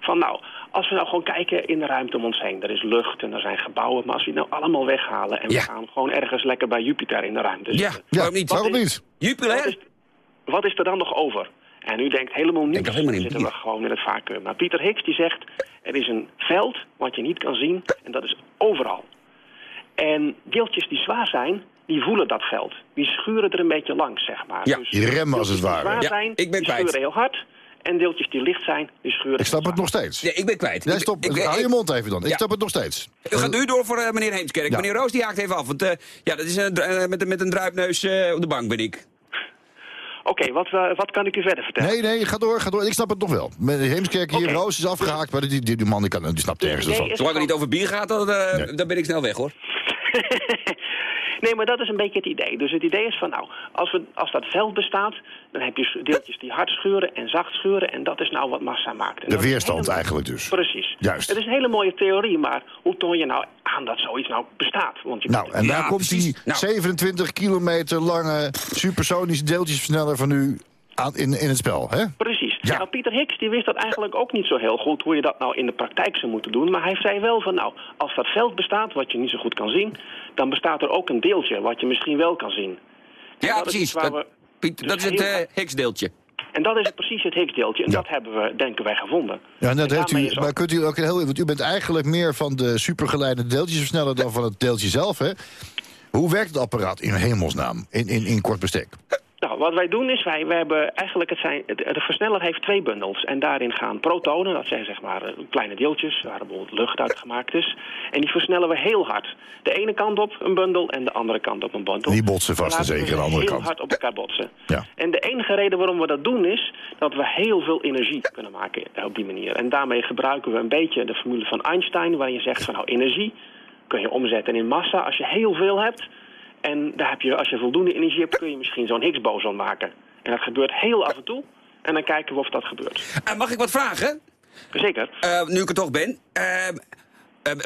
[SPEAKER 6] Van nou, als we nou gewoon kijken in de ruimte om ons heen. Er is lucht en er zijn gebouwen. Maar als we die nou allemaal weghalen... en
[SPEAKER 3] Ja.
[SPEAKER 6] we gaan gewoon ergens lekker bij Jupiter in de ruimte
[SPEAKER 3] Ja,
[SPEAKER 6] zitten...
[SPEAKER 4] Ja,
[SPEAKER 3] waarom niet?
[SPEAKER 4] waarom
[SPEAKER 6] Wat
[SPEAKER 4] niet?
[SPEAKER 6] Wat is, wat is er dan nog over? En u denkt helemaal niet,
[SPEAKER 3] Ik dacht helemaal niet.
[SPEAKER 6] zitten we gewoon in het vacuüm. Maar Pieter Higgs die zegt, er is een veld wat je niet kan zien en dat is overal. En deeltjes die zwaar zijn, die voelen dat veld. Die schuren er een beetje langs, zeg maar.
[SPEAKER 3] Ja,
[SPEAKER 6] Dus
[SPEAKER 4] die remmen als het ware.
[SPEAKER 6] zwaar
[SPEAKER 3] Ja,
[SPEAKER 6] zijn,
[SPEAKER 3] ik ben
[SPEAKER 6] die
[SPEAKER 3] kwijt.
[SPEAKER 6] schuren heel hard. En deeltjes die licht zijn, die schuren
[SPEAKER 4] Ik snap het nog steeds.
[SPEAKER 3] Nee, ik ben kwijt.
[SPEAKER 4] Nee,
[SPEAKER 3] Ik-
[SPEAKER 4] stop.
[SPEAKER 3] ik-
[SPEAKER 4] Hou je mond even dan. Ik
[SPEAKER 3] Ja.
[SPEAKER 4] snap het nog steeds.
[SPEAKER 3] U gaat nu door voor eh, meneer Heemskerk.
[SPEAKER 4] Ja.
[SPEAKER 3] Meneer Roos die haakt even af. Want eh, ja, dat is eh, met, een- met een druipneus eh, op de bank ben ik.
[SPEAKER 6] Oké, wat, wat kan ik u verder vertellen?
[SPEAKER 4] Nee, nee, ga door, ga door. Ik snap het nog wel. Meneer Heemskerk hier. Roos is afgehaakt, maar die, die, die man die, kan, die snapt ergens van.
[SPEAKER 6] is-
[SPEAKER 3] Zolang het niet over bier gaat, dan, eh,
[SPEAKER 4] Nee.
[SPEAKER 3] dan ben ik snel weg hoor. (laughs)
[SPEAKER 6] nee, maar dat is een beetje het idee. Dus het idee is van, nou, als, we, als dat veld bestaat... dan heb je deeltjes die hard schuren en zacht schuren... en dat is nou wat massa maakt. En
[SPEAKER 4] De weerstand eigenlijk dus.
[SPEAKER 6] Precies.
[SPEAKER 4] Juist.
[SPEAKER 6] Het is een hele mooie theorie, maar hoe toon je nou aan dat zoiets nou bestaat? Want je
[SPEAKER 4] Nou,
[SPEAKER 6] kunt-
[SPEAKER 4] en
[SPEAKER 3] Ja,
[SPEAKER 4] daar komt
[SPEAKER 3] precies.
[SPEAKER 4] die
[SPEAKER 3] Nou.
[SPEAKER 4] 27 kilometer lange supersonische deeltjesversneller van u aan, in, in het spel, hè?
[SPEAKER 6] Precies.
[SPEAKER 4] Ja.
[SPEAKER 6] Nou, Pieter Higgs die wist dat eigenlijk ook niet zo heel goed... hoe je dat nou in de praktijk zou moeten doen. Maar hij zei wel van, nou, als dat veld bestaat... wat je niet zo goed kan zien... dan bestaat er ook een deeltje wat je misschien wel kan zien. En
[SPEAKER 3] Ja,
[SPEAKER 6] dat is
[SPEAKER 3] precies. Dat,
[SPEAKER 6] we dus
[SPEAKER 3] dat is het
[SPEAKER 6] heel-
[SPEAKER 3] eh Higgs-deeltje.
[SPEAKER 6] En dat is precies het Higgs-deeltje. En
[SPEAKER 4] Ja.
[SPEAKER 6] dat hebben we, denken wij, gevonden.
[SPEAKER 4] Ja, en dat
[SPEAKER 6] En
[SPEAKER 4] heeft u, maar
[SPEAKER 6] ook-
[SPEAKER 4] kunt u ook heel, want u bent eigenlijk meer van de supergeleide deeltjesversneller dan van het deeltje zelf, hè? Hoe werkt het apparaat in hemelsnaam, in, in, in kort bestek?
[SPEAKER 6] Nou, wat wij doen is, wij, wij hebben eigenlijk, het zijn, de, versneller heeft twee bundels. En daarin gaan protonen, dat zijn zeg maar eh, kleine deeltjes, waar bijvoorbeeld lucht uit gemaakt is. En die versnellen we heel hard. De ene kant op een bundel en de andere kant op een bundel.
[SPEAKER 4] Die botsen vast en zeker aan de andere
[SPEAKER 6] heel
[SPEAKER 4] kant.
[SPEAKER 6] hard op elkaar botsen.
[SPEAKER 4] Ja.
[SPEAKER 6] En de enige reden waarom we dat doen is dat we heel veel energie kunnen maken eh, op die manier. En daarmee gebruiken we een beetje de formule van Einstein, waarin je zegt van nou energie kun je omzetten in massa als je heel veel hebt. En daar heb je, als je voldoende energie hebt, kun je misschien zo'n Higgs-boson maken. En dat gebeurt heel af en toe. En dan kijken we of dat gebeurt.
[SPEAKER 3] Eh, mag ik wat vragen?
[SPEAKER 6] Zeker.
[SPEAKER 3] Eh, nu ik er toch ben. Eh,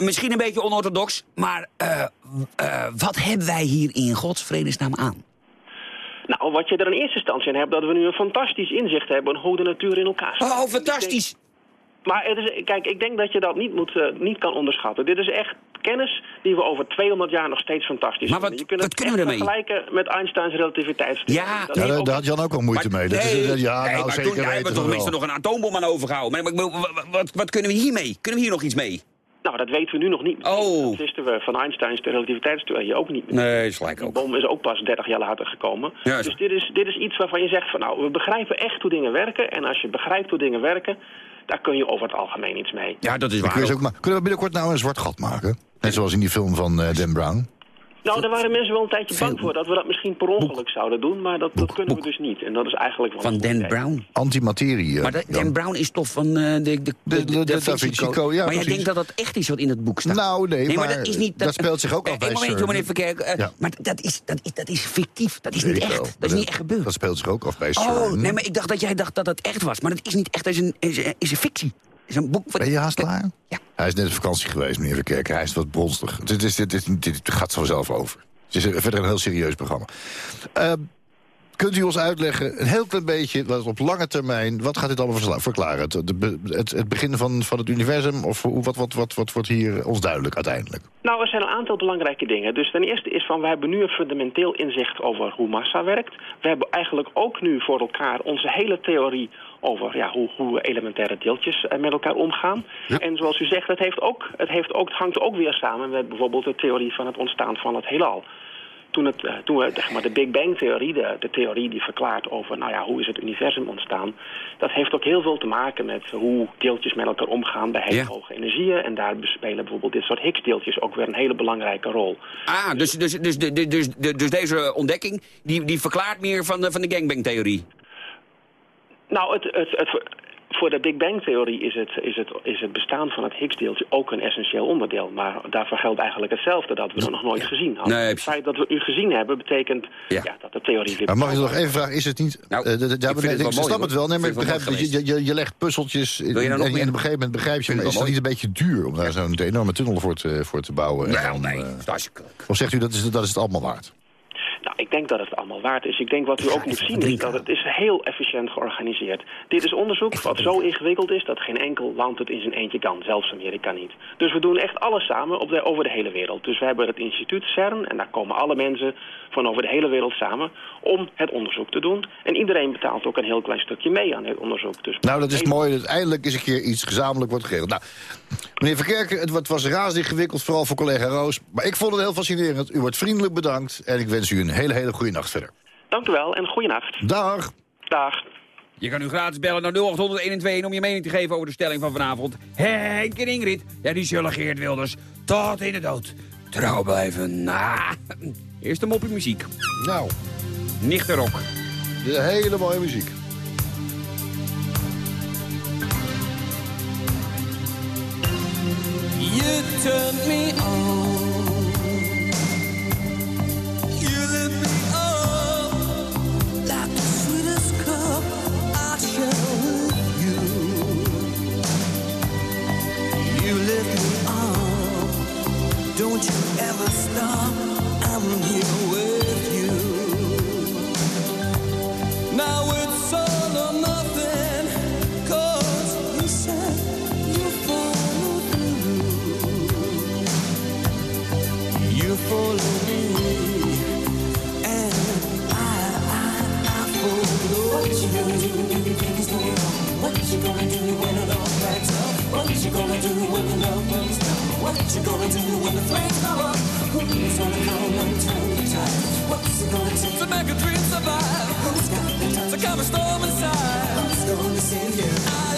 [SPEAKER 3] misschien een beetje onorthodox, maar wat hebben wij hier in Gods vredesnaam aan?
[SPEAKER 6] Nou, wat je er in eerste instantie aan hebt, dat we nu een fantastisch inzicht hebben in hoe de natuur in elkaar staat.
[SPEAKER 3] Oh, fantastisch!
[SPEAKER 6] Maar het is, kijk, ik denk dat je dat niet, moet, eh, niet kan onderschatten. Dit is echt kennis die we over 200 jaar nog steeds fantastisch
[SPEAKER 3] Maar wat-
[SPEAKER 6] vinden. Je kunt
[SPEAKER 3] wat
[SPEAKER 6] het
[SPEAKER 3] kunnen we
[SPEAKER 6] echt
[SPEAKER 3] ermee?
[SPEAKER 6] vergelijken met Einsteins relativiteitstheorie.
[SPEAKER 3] Ja,
[SPEAKER 6] Dat
[SPEAKER 4] Ja, daar,
[SPEAKER 6] ook-
[SPEAKER 4] daar had Jan ook wel moeite mee. Dat is,
[SPEAKER 3] Nee,
[SPEAKER 4] ja,
[SPEAKER 3] nee,
[SPEAKER 4] nou
[SPEAKER 3] maar
[SPEAKER 4] zeker
[SPEAKER 3] toen, daar hebben we toch
[SPEAKER 4] wel.
[SPEAKER 3] nog een atoombom aan overgehouden. Maar, maar, maar wat, wat, wat kunnen we hiermee? Kunnen we hier nog iets mee?
[SPEAKER 6] Nou, dat weten we nu nog niet.
[SPEAKER 3] Oh.
[SPEAKER 6] Dat wisten we van Einsteins relativiteitstheorie ook niet.
[SPEAKER 3] Nee, is gelijk ook.
[SPEAKER 6] bom is ook pas 30 jaar later gekomen.
[SPEAKER 3] Juist.
[SPEAKER 6] Dus dit is, dit is iets waarvan je zegt van nou, we begrijpen echt hoe dingen werken. En als je begrijpt hoe dingen werken, daar kun je over het algemeen iets mee.
[SPEAKER 3] Ja, dat is waar. ook.
[SPEAKER 4] ook maar, kunnen we binnenkort nou een zwart gat maken? Net zoals in die film van eh, Dan Brown.
[SPEAKER 6] Nou, daar waren mensen wel een tijdje bang voor dat we dat misschien per ongeluk zouden doen. Maar dat, dat kunnen we dus niet. En dat is eigenlijk wel
[SPEAKER 3] Van Dan. Brown.
[SPEAKER 4] Antimaterie. eh,
[SPEAKER 3] Maar de-. Dan Brown is toch van eh, de, de, de,
[SPEAKER 4] de- de Da
[SPEAKER 3] Vinci
[SPEAKER 4] Vinci
[SPEAKER 3] Code.
[SPEAKER 4] Code, ja,
[SPEAKER 3] maar jij denkt dat dat echt is wat in het boek staat?
[SPEAKER 4] Nou, nee, maar
[SPEAKER 3] dat, is niet,
[SPEAKER 4] dat speelt zich ook af
[SPEAKER 3] Eh,
[SPEAKER 4] bij
[SPEAKER 3] Een momentje, meneer Verkerk.
[SPEAKER 4] Ja.
[SPEAKER 3] Maar dat is, dat, is, dat is fictief. Dat is niet echt.
[SPEAKER 4] wel.
[SPEAKER 3] Dat is niet echt gebeurd.
[SPEAKER 4] Dat speelt zich ook af bij
[SPEAKER 3] Oh, nee, maar ik dacht dat jij dacht dat het echt was. Maar dat is niet echt. Dat is een, is, een- is een fictie. Is een boek van...
[SPEAKER 4] Ben je haast klaar?
[SPEAKER 3] Ja.
[SPEAKER 4] Hij is net op vakantie geweest, meneer Verkerk. Hij is wat bronstig. Dit, is, dit, is, dit gaat vanzelf over. Het is verder een heel serieus programma. Eh, kunt u ons uitleggen, een heel klein beetje, wat op lange termijn... wat gaat dit allemaal verklaren? Het, het, het begin van, van het universum? Of hoe- wat, wat, wat, wat wordt hier ons duidelijk uiteindelijk?
[SPEAKER 6] Nou, er zijn een aantal belangrijke dingen. Dus ten eerste is van, we hebben nu een fundamenteel inzicht over hoe massa werkt. We hebben eigenlijk ook nu voor elkaar onze hele theorie over ja, hoe, hoe elementaire deeltjes eh, met elkaar omgaan. En zoals u zegt, het, heeft ook, het, heeft ook, het hangt ook weer samen met bijvoorbeeld de theorie van het ontstaan van het heelal. Toen, het, eh, toen we zeg maar, de Big Bang-theorie, de, de theorie die verklaart over nou ja, hoe is het universum ontstaan, dat heeft ook heel veel te maken met hoe deeltjes met elkaar omgaan bij hele
[SPEAKER 3] Ja.
[SPEAKER 6] hoge energieën. En daar spelen bijvoorbeeld dit soort Higgs-deeltjes ook weer een hele belangrijke rol.
[SPEAKER 3] Ah, dus, dus, dus, dus, dus, dus, dus deze ontdekking die, die verklaart meer van de, van de gangbang-theorie.
[SPEAKER 6] Nou, het, het, het, voor de Big Bang-theorie is het, is, het, is het bestaan van het Higgs-deeltje ook een essentieel onderdeel. Maar daarvoor geldt eigenlijk hetzelfde, dat we het nog nooit gezien hadden.
[SPEAKER 3] Nee,
[SPEAKER 6] het feit dat we u gezien hebben, betekent
[SPEAKER 3] Ja.
[SPEAKER 6] ja. dat de theorie weer...
[SPEAKER 4] Maar mag ik nog even vragen, is het niet...
[SPEAKER 3] Nou,
[SPEAKER 4] eh,
[SPEAKER 3] ik
[SPEAKER 4] ja, nee, snap het wel, nee, maar ik begrijp dat je, je, je legt puzzeltjes in, en,
[SPEAKER 3] nou
[SPEAKER 4] op een gegeven moment begrijp je... Maar is het niet een beetje duur om daar zo'n enorme tunnel voor te, voor te bouwen? Dan,
[SPEAKER 3] nee,
[SPEAKER 4] eh,
[SPEAKER 3] dat is
[SPEAKER 4] of zegt u dat is, dat is het allemaal waard?
[SPEAKER 6] Nou, ik denk dat het allemaal waard is. Ik denk wat u ook moet zien is dat het is heel efficiënt georganiseerd. Dit is onderzoek wat zo ingewikkeld is dat geen enkel land het in zijn eentje kan. Zelfs Amerika niet. Dus we doen echt alles samen op de, over de hele wereld. Dus we hebben het instituut CERN en daar komen alle mensen van over de hele wereld samen om het onderzoek te doen. En iedereen betaalt ook een heel klein stukje mee aan het onderzoek. Dus
[SPEAKER 4] Nou, dat is mooi dat eindelijk eens een keer iets gezamenlijk wordt geregeld. Nou, meneer Verkerken, het was razend ingewikkeld, vooral voor collega Roos. Maar ik vond het heel fascinerend. U wordt vriendelijk bedankt en ik wens u een hele, hele goede nacht verder.
[SPEAKER 6] Dank u wel en goeienacht.
[SPEAKER 4] Dag.
[SPEAKER 6] Dag.
[SPEAKER 3] Je kan nu gratis bellen naar 0800 om je mening te geven over de stelling van vanavond. Henk en Ingrid, ja, die zullen Geert Wilders tot in de dood trouw blijven. Ah, eerst een moppie muziek.
[SPEAKER 4] Nou,
[SPEAKER 3] Nichterok.
[SPEAKER 4] de hele mooie muziek.
[SPEAKER 12] You turned me on. Lit me up. Don't you ever stop. I'm here with you. Now it's you gonna do when the love runs down? What you gonna do when the flames go up? Who's gonna come and turn the tide? What's it gonna take to make a dream survive? Who's got the time to calm a storm inside? Who's gonna save you? Alive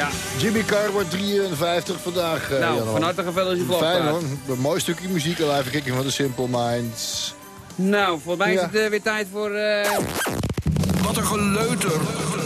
[SPEAKER 4] Ja. Jimmy Carr wordt 53 vandaag. eh,
[SPEAKER 3] Nou,
[SPEAKER 4] Jan-Hoor.
[SPEAKER 3] van harte gefeliciteerd.
[SPEAKER 4] Fijn hoor. Een mooi stukje muziek. Een live kicking van de Simple Minds.
[SPEAKER 3] Nou, volgens mij
[SPEAKER 4] Ja.
[SPEAKER 3] is het eh, weer tijd voor... eh,
[SPEAKER 9] Wat een geleuter.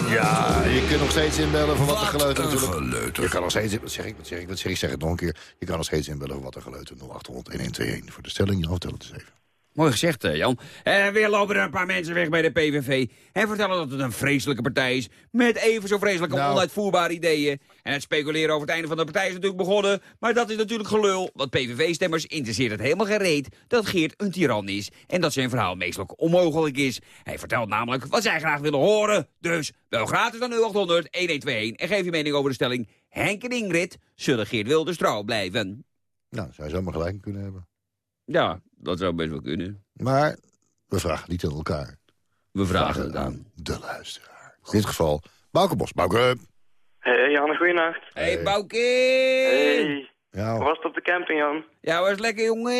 [SPEAKER 4] Ja, je kunt nog steeds inbellen voor wat er geluid
[SPEAKER 9] een
[SPEAKER 4] natuurlijk.
[SPEAKER 9] geleuter.
[SPEAKER 4] Je kan nog steeds, wat zeg ik, wat zeg ik, wat zeg ik, zeg het nog een keer. Je kan nog steeds inbellen voor wat er geluid 0800 1121 voor de stelling. Jan, vertel het eens even.
[SPEAKER 3] Mooi gezegd, eh, Jan. En weer lopen er een paar mensen weg bij de PVV... en vertellen dat het een vreselijke partij is... met even zo vreselijke
[SPEAKER 4] Nou.
[SPEAKER 3] onuitvoerbare ideeën. En het speculeren over het einde van de partij is natuurlijk begonnen... maar dat is natuurlijk gelul, want PVV-stemmers interesseert het helemaal gereed... dat Geert een tiran is en dat zijn verhaal meestal onmogelijk is. Hij vertelt namelijk wat zij graag willen horen. Dus bel gratis naar 0800 1121 en geef je mening over de stelling... Henk en Ingrid zullen Geert Wilders trouw blijven.
[SPEAKER 4] Nou, zou je zomaar gelijk kunnen hebben.
[SPEAKER 3] Ja, dat zou best wel kunnen.
[SPEAKER 4] Maar we vragen niet aan elkaar.
[SPEAKER 3] We vragen het aan.
[SPEAKER 4] de luisteraar. In dit geval Bouke Bos. Bouke.
[SPEAKER 13] Hey Janne, goeienacht.
[SPEAKER 3] Hey, Bouke!
[SPEAKER 13] Hey.
[SPEAKER 4] Ja,
[SPEAKER 13] was het op de camping, Jan?
[SPEAKER 3] Ja, was lekker, jongen.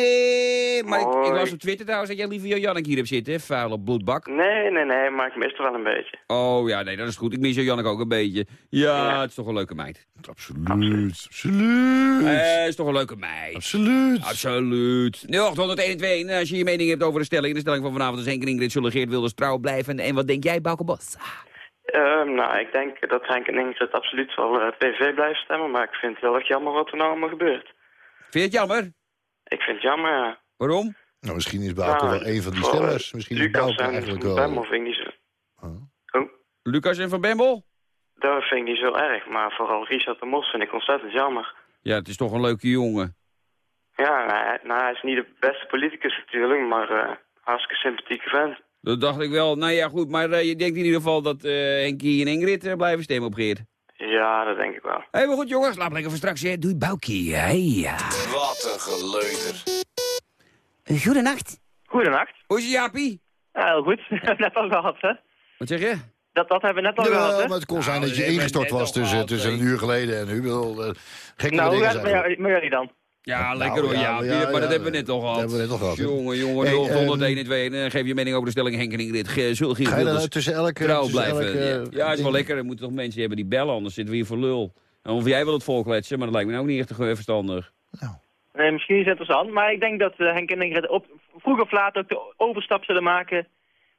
[SPEAKER 3] Maar ik, las op Twitter trouwens dat jij liever Jannik hier hebt zitten, hè? vuile bloedbak.
[SPEAKER 13] Nee, nee, nee, maar ik mis er wel een beetje.
[SPEAKER 3] Oh ja, nee, dat is goed. Ik mis Jannik ook een beetje. Ja,
[SPEAKER 13] Ja.
[SPEAKER 3] het is toch een leuke meid.
[SPEAKER 4] absoluut. Absoluut.
[SPEAKER 3] Eh, het is toch een leuke meid.
[SPEAKER 4] Absoluut.
[SPEAKER 3] Absoluut. 0821, als je je mening hebt over de stelling. De stelling van vanavond is Henk en Ingrid zullen Geert Wilders trouw blijven. En wat denk jij, Bouke Bos?
[SPEAKER 13] Ehm, nou, ik denk dat Henk en Ingrid absoluut wel eh, PVV blijven stemmen, maar ik vind het heel erg jammer wat er nou allemaal gebeurt.
[SPEAKER 3] Vind je het jammer?
[SPEAKER 13] Ik vind het jammer, ja.
[SPEAKER 3] Waarom?
[SPEAKER 4] Nou, misschien is Bouke
[SPEAKER 13] Nou,
[SPEAKER 4] wel een van die
[SPEAKER 13] voor,
[SPEAKER 4] stemmers. Misschien is
[SPEAKER 13] Lucas
[SPEAKER 4] Bouke
[SPEAKER 13] en
[SPEAKER 4] eigenlijk
[SPEAKER 13] Van
[SPEAKER 4] wel...
[SPEAKER 13] Bemmel vind ik niet zo...
[SPEAKER 4] Huh?
[SPEAKER 13] Oh,
[SPEAKER 3] Lucas en Van Bemmel?
[SPEAKER 13] dat vind ik niet zo erg, maar vooral Richard de Mos vind ik ontzettend jammer.
[SPEAKER 3] Ja, het is toch een leuke jongen.
[SPEAKER 13] Ja, nou, hij- nou, is niet de beste politicus natuurlijk, maar eh hartstikke sympathieke vent.
[SPEAKER 3] Dat dacht ik wel. Nou ja, goed. Maar eh, je denkt in ieder geval dat eh Henkie en Ingrid eh, blijven stemmen op Geert.
[SPEAKER 13] Ja, dat denk ik wel.
[SPEAKER 3] Hé, maar goed jongens, laat lekker voor straks. Hè. Doei Boukie. Hey, ja.
[SPEAKER 9] Wat een geleuter.
[SPEAKER 3] Goedenacht.
[SPEAKER 14] Goedenacht.
[SPEAKER 3] Hoe is het, Jaapie?
[SPEAKER 14] Ja, heel goed. (laughs) net al gehad, hè?
[SPEAKER 3] Wat zeg je?
[SPEAKER 14] Dat, dat hebben we net al gehad,
[SPEAKER 4] Ja,
[SPEAKER 14] hè?
[SPEAKER 4] maar het kon zijn
[SPEAKER 3] Nou,
[SPEAKER 4] dat je ingestort was tussen, een uur geleden en nu. Wil, uh, gekke
[SPEAKER 14] nou, hoe gaat het met jullie dan?
[SPEAKER 3] Ja,
[SPEAKER 4] Nou,
[SPEAKER 3] lekker hoor,
[SPEAKER 4] ja,
[SPEAKER 3] maar
[SPEAKER 4] ja,
[SPEAKER 3] dat hebben we net al
[SPEAKER 4] dat
[SPEAKER 3] gehad.
[SPEAKER 4] hebben we net al gehad.
[SPEAKER 3] Jongen, jongen,
[SPEAKER 4] Hey,
[SPEAKER 3] 0801 en geef je mening over de stelling Henk en Ingrid. Zul
[SPEAKER 4] Ga je dan
[SPEAKER 3] Wilders
[SPEAKER 4] tussen elke...
[SPEAKER 3] trouw
[SPEAKER 4] tussen
[SPEAKER 3] blijven.
[SPEAKER 4] elke,
[SPEAKER 3] ja, is wel lekker. Er moeten toch mensen hebben die bellen, anders zitten we hier voor lul. En of jij wil het volkletsen, maar dat lijkt me nou ook niet echt eh, verstandig.
[SPEAKER 14] Nee, misschien is het interessant, maar ik denk dat eh, Henk en Ingrid op, vroeg of laat ook de overstap zullen maken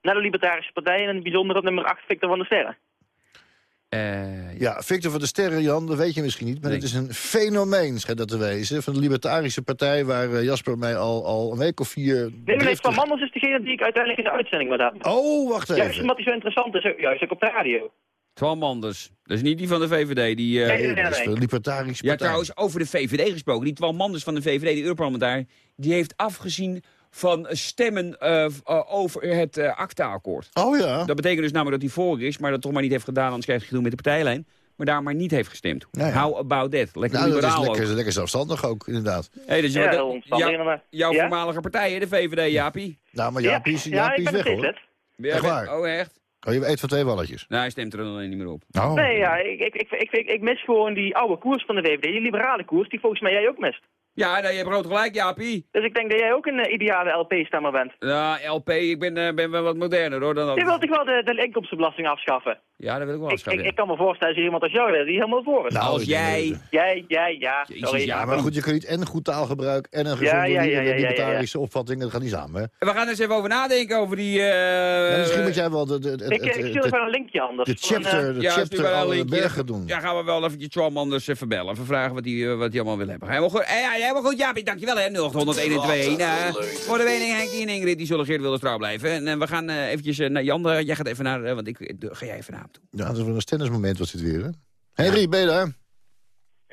[SPEAKER 14] naar de Libertarische Partij en in het bijzonder op nummer 8 Victor van der Sterren.
[SPEAKER 3] Eh,
[SPEAKER 4] Ja, Victor van der Sterren, Jan, dat weet je misschien niet... maar
[SPEAKER 3] Nee.
[SPEAKER 4] het is een fenomeen, schijnt dat te wezen... van de Libertarische Partij, waar eh, Jasper mij al, al een week of vier...
[SPEAKER 14] Nee, maar nee, Van Mandels is degene die ik uiteindelijk in de uitzending moet hebben.
[SPEAKER 4] Oh, wacht
[SPEAKER 14] Juist
[SPEAKER 4] even.
[SPEAKER 14] omdat hij zo interessant is, juist ook op de radio.
[SPEAKER 3] Twan Manders. Dat is niet die van de VVD. Die, eh,
[SPEAKER 14] Nee, nee, nee,
[SPEAKER 4] Dat is de. Libertarische
[SPEAKER 3] Ja,
[SPEAKER 4] Partij.
[SPEAKER 3] trouwens, over de VVD gesproken. Die Twan Manders van de VVD, die Europarlementar... die heeft afgezien van stemmen eh, eh, over het eh ACTA-akkoord.
[SPEAKER 4] Oh ja.
[SPEAKER 3] Dat betekent dus namelijk dat hij voor is... maar dat toch maar niet heeft gedaan, anders krijgt hij gedoe met de partijlijn. Maar daar maar niet heeft gestemd.
[SPEAKER 4] Nou ja.
[SPEAKER 3] How about that? Lekker
[SPEAKER 4] Nou, dat is
[SPEAKER 3] liberaal
[SPEAKER 4] lekker,
[SPEAKER 3] ook.
[SPEAKER 4] lekker zelfstandig ook, inderdaad.
[SPEAKER 3] Hey, dus
[SPEAKER 14] Ja,
[SPEAKER 3] jou- jouw
[SPEAKER 14] Ja?
[SPEAKER 3] voormalige partij, hè, de VVD, Jaapie.
[SPEAKER 4] Nou, maar
[SPEAKER 14] Ja,
[SPEAKER 4] Jaapie is,
[SPEAKER 14] ja,
[SPEAKER 4] Jaapie is weg, hoor.
[SPEAKER 3] jij-
[SPEAKER 4] Echt waar?
[SPEAKER 3] Oh, echt?
[SPEAKER 4] Oh, je eet van twee walletjes.
[SPEAKER 3] Nou, hij stemt er dan alleen niet meer op.
[SPEAKER 4] Oh.
[SPEAKER 14] Nee, ja, ik, ik, ik, ik, ik, ik mis gewoon die oude koers van de VVD, die liberale koers, die volgens mij jij ook mist.
[SPEAKER 3] Ja, nou, je hebt groot gelijk, Jaapie.
[SPEAKER 14] Dus ik denk dat jij ook een eh, ideale LP-stemmer bent.
[SPEAKER 3] Ja, LP, ik ben, eh, ben wel wat moderner, hoor. Dan
[SPEAKER 14] Je wilt toch wel de, de inkomstenbelasting afschaffen?
[SPEAKER 3] Ja, dat wil ik wel afschaffen.
[SPEAKER 14] ik, ik kan me voorstellen, als je iemand als jou die helemaal voor is.
[SPEAKER 4] Nou,
[SPEAKER 3] Als
[SPEAKER 4] ik-
[SPEAKER 3] jij...
[SPEAKER 14] Jij, jij, ja, sorry.
[SPEAKER 3] ja.
[SPEAKER 4] Maar goed, je kunt niet en goed taalgebruik en een gezonde
[SPEAKER 14] ja, ja, ja, ja, ja, ja.
[SPEAKER 4] libertarische opvatting. Dat gaat niet samen, hè?
[SPEAKER 3] We gaan eens even over nadenken over die... eh,
[SPEAKER 4] Ja, misschien moet jij wel de, de, de,
[SPEAKER 14] Ik, eh, ik stuur even een linkje anders.
[SPEAKER 4] de
[SPEAKER 14] Van, eh,
[SPEAKER 4] chapter, de chapter alle bergen doen.
[SPEAKER 3] Ja, gaan we wel eventjes Twan anders even bellen. Even vragen wat hij wat die allemaal wil hebben. Helemaal goed. Eh, ja, helemaal goed, Jaapie. Dankjewel, hè. 0801 uh, Voor de wening, Henk en Ingrid, die zullen Geert Wilders trouw blijven. En eh, we gaan eh, eventjes eh, naar Jan. eh, jij gaat even naar... eh, want ik, eh, ga jij even naar toe.
[SPEAKER 4] Ja, dat is wel een tennismoment was dit weer, hè? Henry, ben je daar?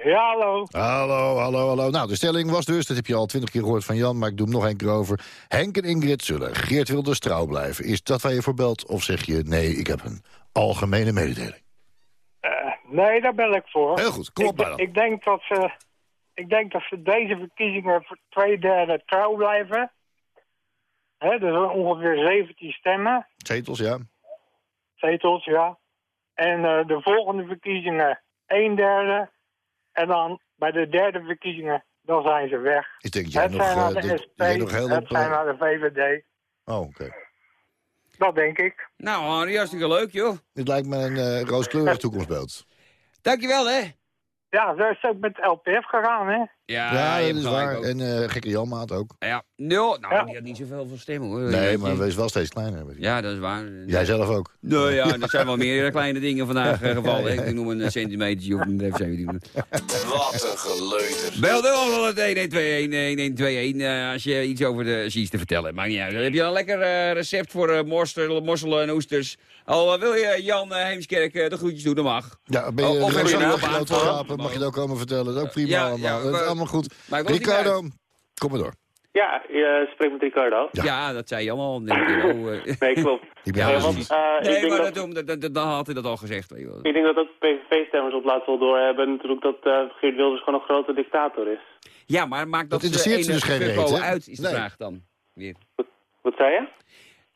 [SPEAKER 8] Ja, hallo.
[SPEAKER 4] Hallo, hallo, hallo. Nou, de stelling was dus, dat heb je al twintig keer gehoord van Jan... maar ik doe hem nog één keer over. Henk en Ingrid zullen Geert Wilders trouw blijven. Is dat waar je voor belt? Of zeg je, nee, ik heb een algemene mededeling?
[SPEAKER 8] Eh, nee, daar ben ik voor.
[SPEAKER 4] Heel goed, kom op
[SPEAKER 8] ik,
[SPEAKER 4] maar dan.
[SPEAKER 8] ik denk dat ze, ik denk dat ze deze verkiezingen voor twee derde trouw blijven. Hè, dus ongeveer 17 stemmen,
[SPEAKER 4] Zetels, ja.
[SPEAKER 8] zetels, ja. En eh, de volgende verkiezingen een derde. En dan bij de derde verkiezingen, dan zijn ze weg.
[SPEAKER 4] Ik denk jij
[SPEAKER 8] het
[SPEAKER 4] nog,
[SPEAKER 8] zijn
[SPEAKER 4] eh,
[SPEAKER 8] naar de
[SPEAKER 4] dit-
[SPEAKER 8] SP,
[SPEAKER 4] jij nog heel
[SPEAKER 8] het
[SPEAKER 4] op...
[SPEAKER 8] zijn
[SPEAKER 4] eh,
[SPEAKER 8] naar de VVD.
[SPEAKER 4] Oh, oké.
[SPEAKER 8] Dat denk ik.
[SPEAKER 3] Nou, Henry, hartstikke leuk, joh.
[SPEAKER 4] Dit lijkt me een eh, rooskleurig toekomstbeeld.
[SPEAKER 3] Dankjewel, hè.
[SPEAKER 15] Ja, zo is het ook met LPF gegaan, hè?
[SPEAKER 3] Ja,
[SPEAKER 4] dat is waar.
[SPEAKER 3] ook.
[SPEAKER 4] En eh gekke Janmaat ook.
[SPEAKER 3] Ja, nul. Nou, die had niet zoveel van stemmen, hoor.
[SPEAKER 4] Nee, maar wees wel steeds kleiner.
[SPEAKER 3] Ja, dat is waar.
[SPEAKER 4] Jij zelf ook.
[SPEAKER 3] Nou ja, er zijn wel (laughs) meer kleine dingen vandaag eh, gevallen. Ik noem een centimeter of een.
[SPEAKER 9] Wat een geleuter.
[SPEAKER 3] Bel dan al het 1121 eh, als je iets over de Sies te vertellen hebt. Maakt niet uit. Heb je een lekker eh, recept voor eh, morstel, mosselen en oesters? Al eh, wil je Jan eh, Heemskerk eh, de groetjes doen, dat mag.
[SPEAKER 4] Ja, ben je
[SPEAKER 3] Oh, of
[SPEAKER 4] of
[SPEAKER 3] heb je
[SPEAKER 4] schapen, mag je het ook komen vertellen. Dat is ook prima
[SPEAKER 3] Ja,
[SPEAKER 4] allemaal.
[SPEAKER 3] Ja,
[SPEAKER 4] allemaal goed.
[SPEAKER 3] ik
[SPEAKER 4] Ricardo, kom maar door.
[SPEAKER 13] Ja, je spreekt met Ricardo.
[SPEAKER 3] Ja, dat zei Jan al. denk ik. Oh, eh. (laughs)
[SPEAKER 13] Nee, klopt.
[SPEAKER 4] Ik ben
[SPEAKER 3] Ja,
[SPEAKER 13] Ja, want, eh, ik
[SPEAKER 3] nee,
[SPEAKER 13] denk
[SPEAKER 3] maar
[SPEAKER 13] dat-
[SPEAKER 3] dat, dat, dan had hij dat al gezegd. Weet je wel.
[SPEAKER 13] Ik denk dat ook PVV-stemmers op laatst wel doorhebben natuurlijk dat eh Geert Wilders gewoon een grote dictator is.
[SPEAKER 3] Ja, maar maakt dat,
[SPEAKER 4] Dat interesseert ze dus geen reet, hè?
[SPEAKER 3] uit, is de
[SPEAKER 4] Nee.
[SPEAKER 3] vraag dan. Weer.
[SPEAKER 13] Wat zei je?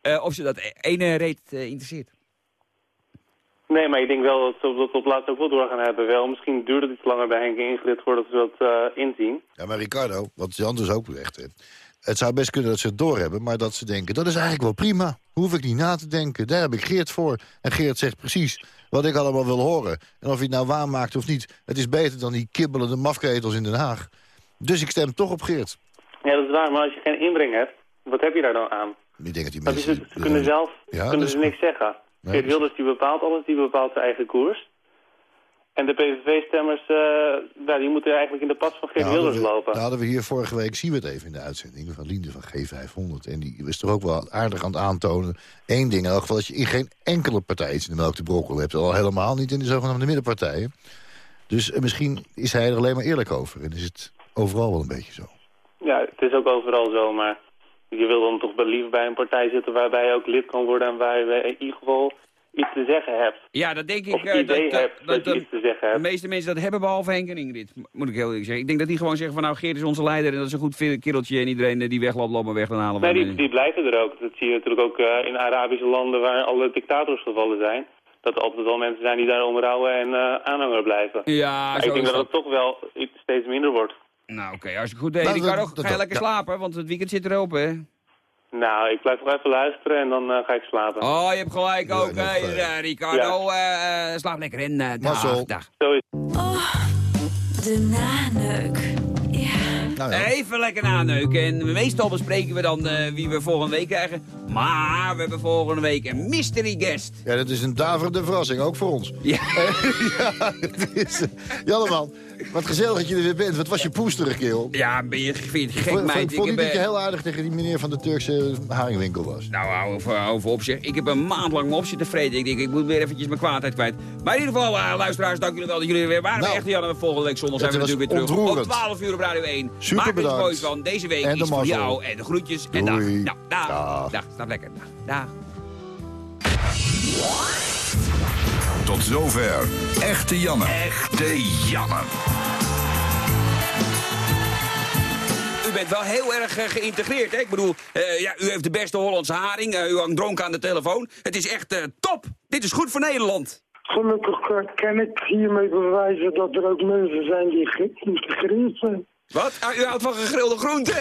[SPEAKER 3] Eh, of ze dat e- ene reet interesseert.
[SPEAKER 13] Nee, maar ik denk wel dat ze dat op laatst ook wel door gaan hebben. Wel, misschien duurt het iets langer bij Henk en Ingrid voordat ze dat eh, inzien.
[SPEAKER 4] Ja, maar Ricardo, wat Jan dus ook zegt... het zou best kunnen dat ze het doorhebben, maar dat ze denken... dat is eigenlijk wel prima, hoef ik niet na te denken. Daar heb ik Geert voor. En Geert zegt precies wat ik allemaal wil horen. En of hij het nou waarmaakt of niet... het is beter dan die kibbelende mafketels in Den Haag. Dus ik stem toch op Geert.
[SPEAKER 13] Ja, dat is waar, maar als je geen inbreng hebt, wat heb je daar dan aan?
[SPEAKER 4] Ik denk dat die
[SPEAKER 13] Dat is
[SPEAKER 4] mensen...
[SPEAKER 13] het, ze kunnen zelf
[SPEAKER 4] Ja,
[SPEAKER 13] kunnen
[SPEAKER 4] dat
[SPEAKER 13] ze niks zeggen.
[SPEAKER 4] Nee,
[SPEAKER 13] Geert Wilders die bepaalt alles, die bepaalt zijn eigen koers. En de PVV-stemmers, eh, ja, die moeten eigenlijk in de pas van Geert
[SPEAKER 4] Nou,
[SPEAKER 13] Wilders
[SPEAKER 4] we,
[SPEAKER 13] lopen.
[SPEAKER 4] nou hadden we hier vorige week, zien we het even in de uitzending... van Linde van G500. En die is toch ook wel aardig aan het aantonen. Eén ding in elk geval, dat je in geen enkele partij iets in de melk te brokkelen hebt. Al helemaal niet in de zogenaamde middenpartijen. Dus eh, misschien is hij er alleen maar eerlijk over. En is het overal wel een beetje zo.
[SPEAKER 13] Ja, het is ook overal zo, maar je wil dan toch wel liever bij een partij zitten waarbij je ook lid kan worden en waar je in ieder geval iets te zeggen hebt.
[SPEAKER 3] Ja, dat denk ik.
[SPEAKER 13] Of
[SPEAKER 3] eh,
[SPEAKER 13] idee
[SPEAKER 3] dat, dat,
[SPEAKER 13] hebt dat,
[SPEAKER 3] dat-
[SPEAKER 13] je iets te zeggen
[SPEAKER 3] de
[SPEAKER 13] hebt.
[SPEAKER 3] meeste mensen dat hebben, behalve Henk en Ingrid. Moet ik heel eerlijk zeggen. Ik denk dat die gewoon zeggen van nou, Geert is onze leider en dat is een goed kereltje. En iedereen eh, die wegloopt, loopt maar weg, dan halen we
[SPEAKER 13] Nee, die, die blijven er ook. Dat zie je natuurlijk ook eh, in Arabische landen waar alle dictators gevallen zijn. Dat er altijd wel mensen zijn die daar onderhouden en aanhanger blijven.
[SPEAKER 3] Ja,
[SPEAKER 13] ik denk
[SPEAKER 3] is
[SPEAKER 13] dat het toch wel steeds minder wordt.
[SPEAKER 3] Nou, oké, hartstikke goed. Hey,
[SPEAKER 13] Nou,
[SPEAKER 3] Ricardo,
[SPEAKER 13] dat- dat-
[SPEAKER 3] ga je lekker
[SPEAKER 13] ja.
[SPEAKER 3] slapen, want het weekend zit erop, hè?
[SPEAKER 13] Nou, ik blijf nog even luisteren en dan eh, ga ik slapen.
[SPEAKER 3] Oh, je hebt gelijk ook. hè, Ricardo, eh, eh, slaap lekker in. eh, dag, dag.
[SPEAKER 11] De naneuk.
[SPEAKER 4] Nou
[SPEAKER 3] Even lekker naneuken. En meestal bespreken we dan eh, wie we volgende week krijgen. Maar we hebben volgende week een mystery guest.
[SPEAKER 4] Ja, dat is een daverende verrassing, ook voor ons.
[SPEAKER 3] Ja. (laughs)
[SPEAKER 4] ja, het is... uh, Janneman, (laughs) wat gezellig dat je er weer bent. Wat was je poesterig, kerel.
[SPEAKER 3] Ja, ben je, vind je gek, meid?
[SPEAKER 4] vond,
[SPEAKER 3] Ik
[SPEAKER 4] vond
[SPEAKER 3] heb,
[SPEAKER 4] dat je
[SPEAKER 3] eh,
[SPEAKER 4] heel aardig tegen die meneer van de Turkse haringwinkel was?
[SPEAKER 3] Nou, hou over, over op zeg. Ik heb een maand lang me op zitten vreten. Ik denk, ik moet weer eventjes mijn kwaadheid kwijt. Maar in ieder geval, eh, luisteraars, dank jullie wel dat jullie er weer waren.
[SPEAKER 4] Nou,
[SPEAKER 3] Echt, Jan, en volgende week zondag zijn we natuurlijk weer terug. Om 12 uur op Radio 1.
[SPEAKER 4] Super
[SPEAKER 3] Maak er
[SPEAKER 4] bedankt.
[SPEAKER 3] moois van. Deze week
[SPEAKER 4] En de
[SPEAKER 3] is voor jou. En de groetjes. En dag. Nou, dag.
[SPEAKER 4] Dag.
[SPEAKER 3] Dag. Slaap lekker. Dag. dag.
[SPEAKER 9] Tot zover. Echte Janne. Echte Janne.
[SPEAKER 3] U bent wel heel erg eh, geïntegreerd, hè? Ik bedoel, eh, ja, u heeft de beste Hollandse haring. eh, u hangt dronken aan de telefoon. Het is echt eh, top. Dit is goed voor Nederland.
[SPEAKER 8] Gelukkig kan ik hiermee bewijzen dat er ook mensen zijn die ge- geïntegreerd zijn.
[SPEAKER 3] Wat? Ah, u houdt van gegrilde groenten?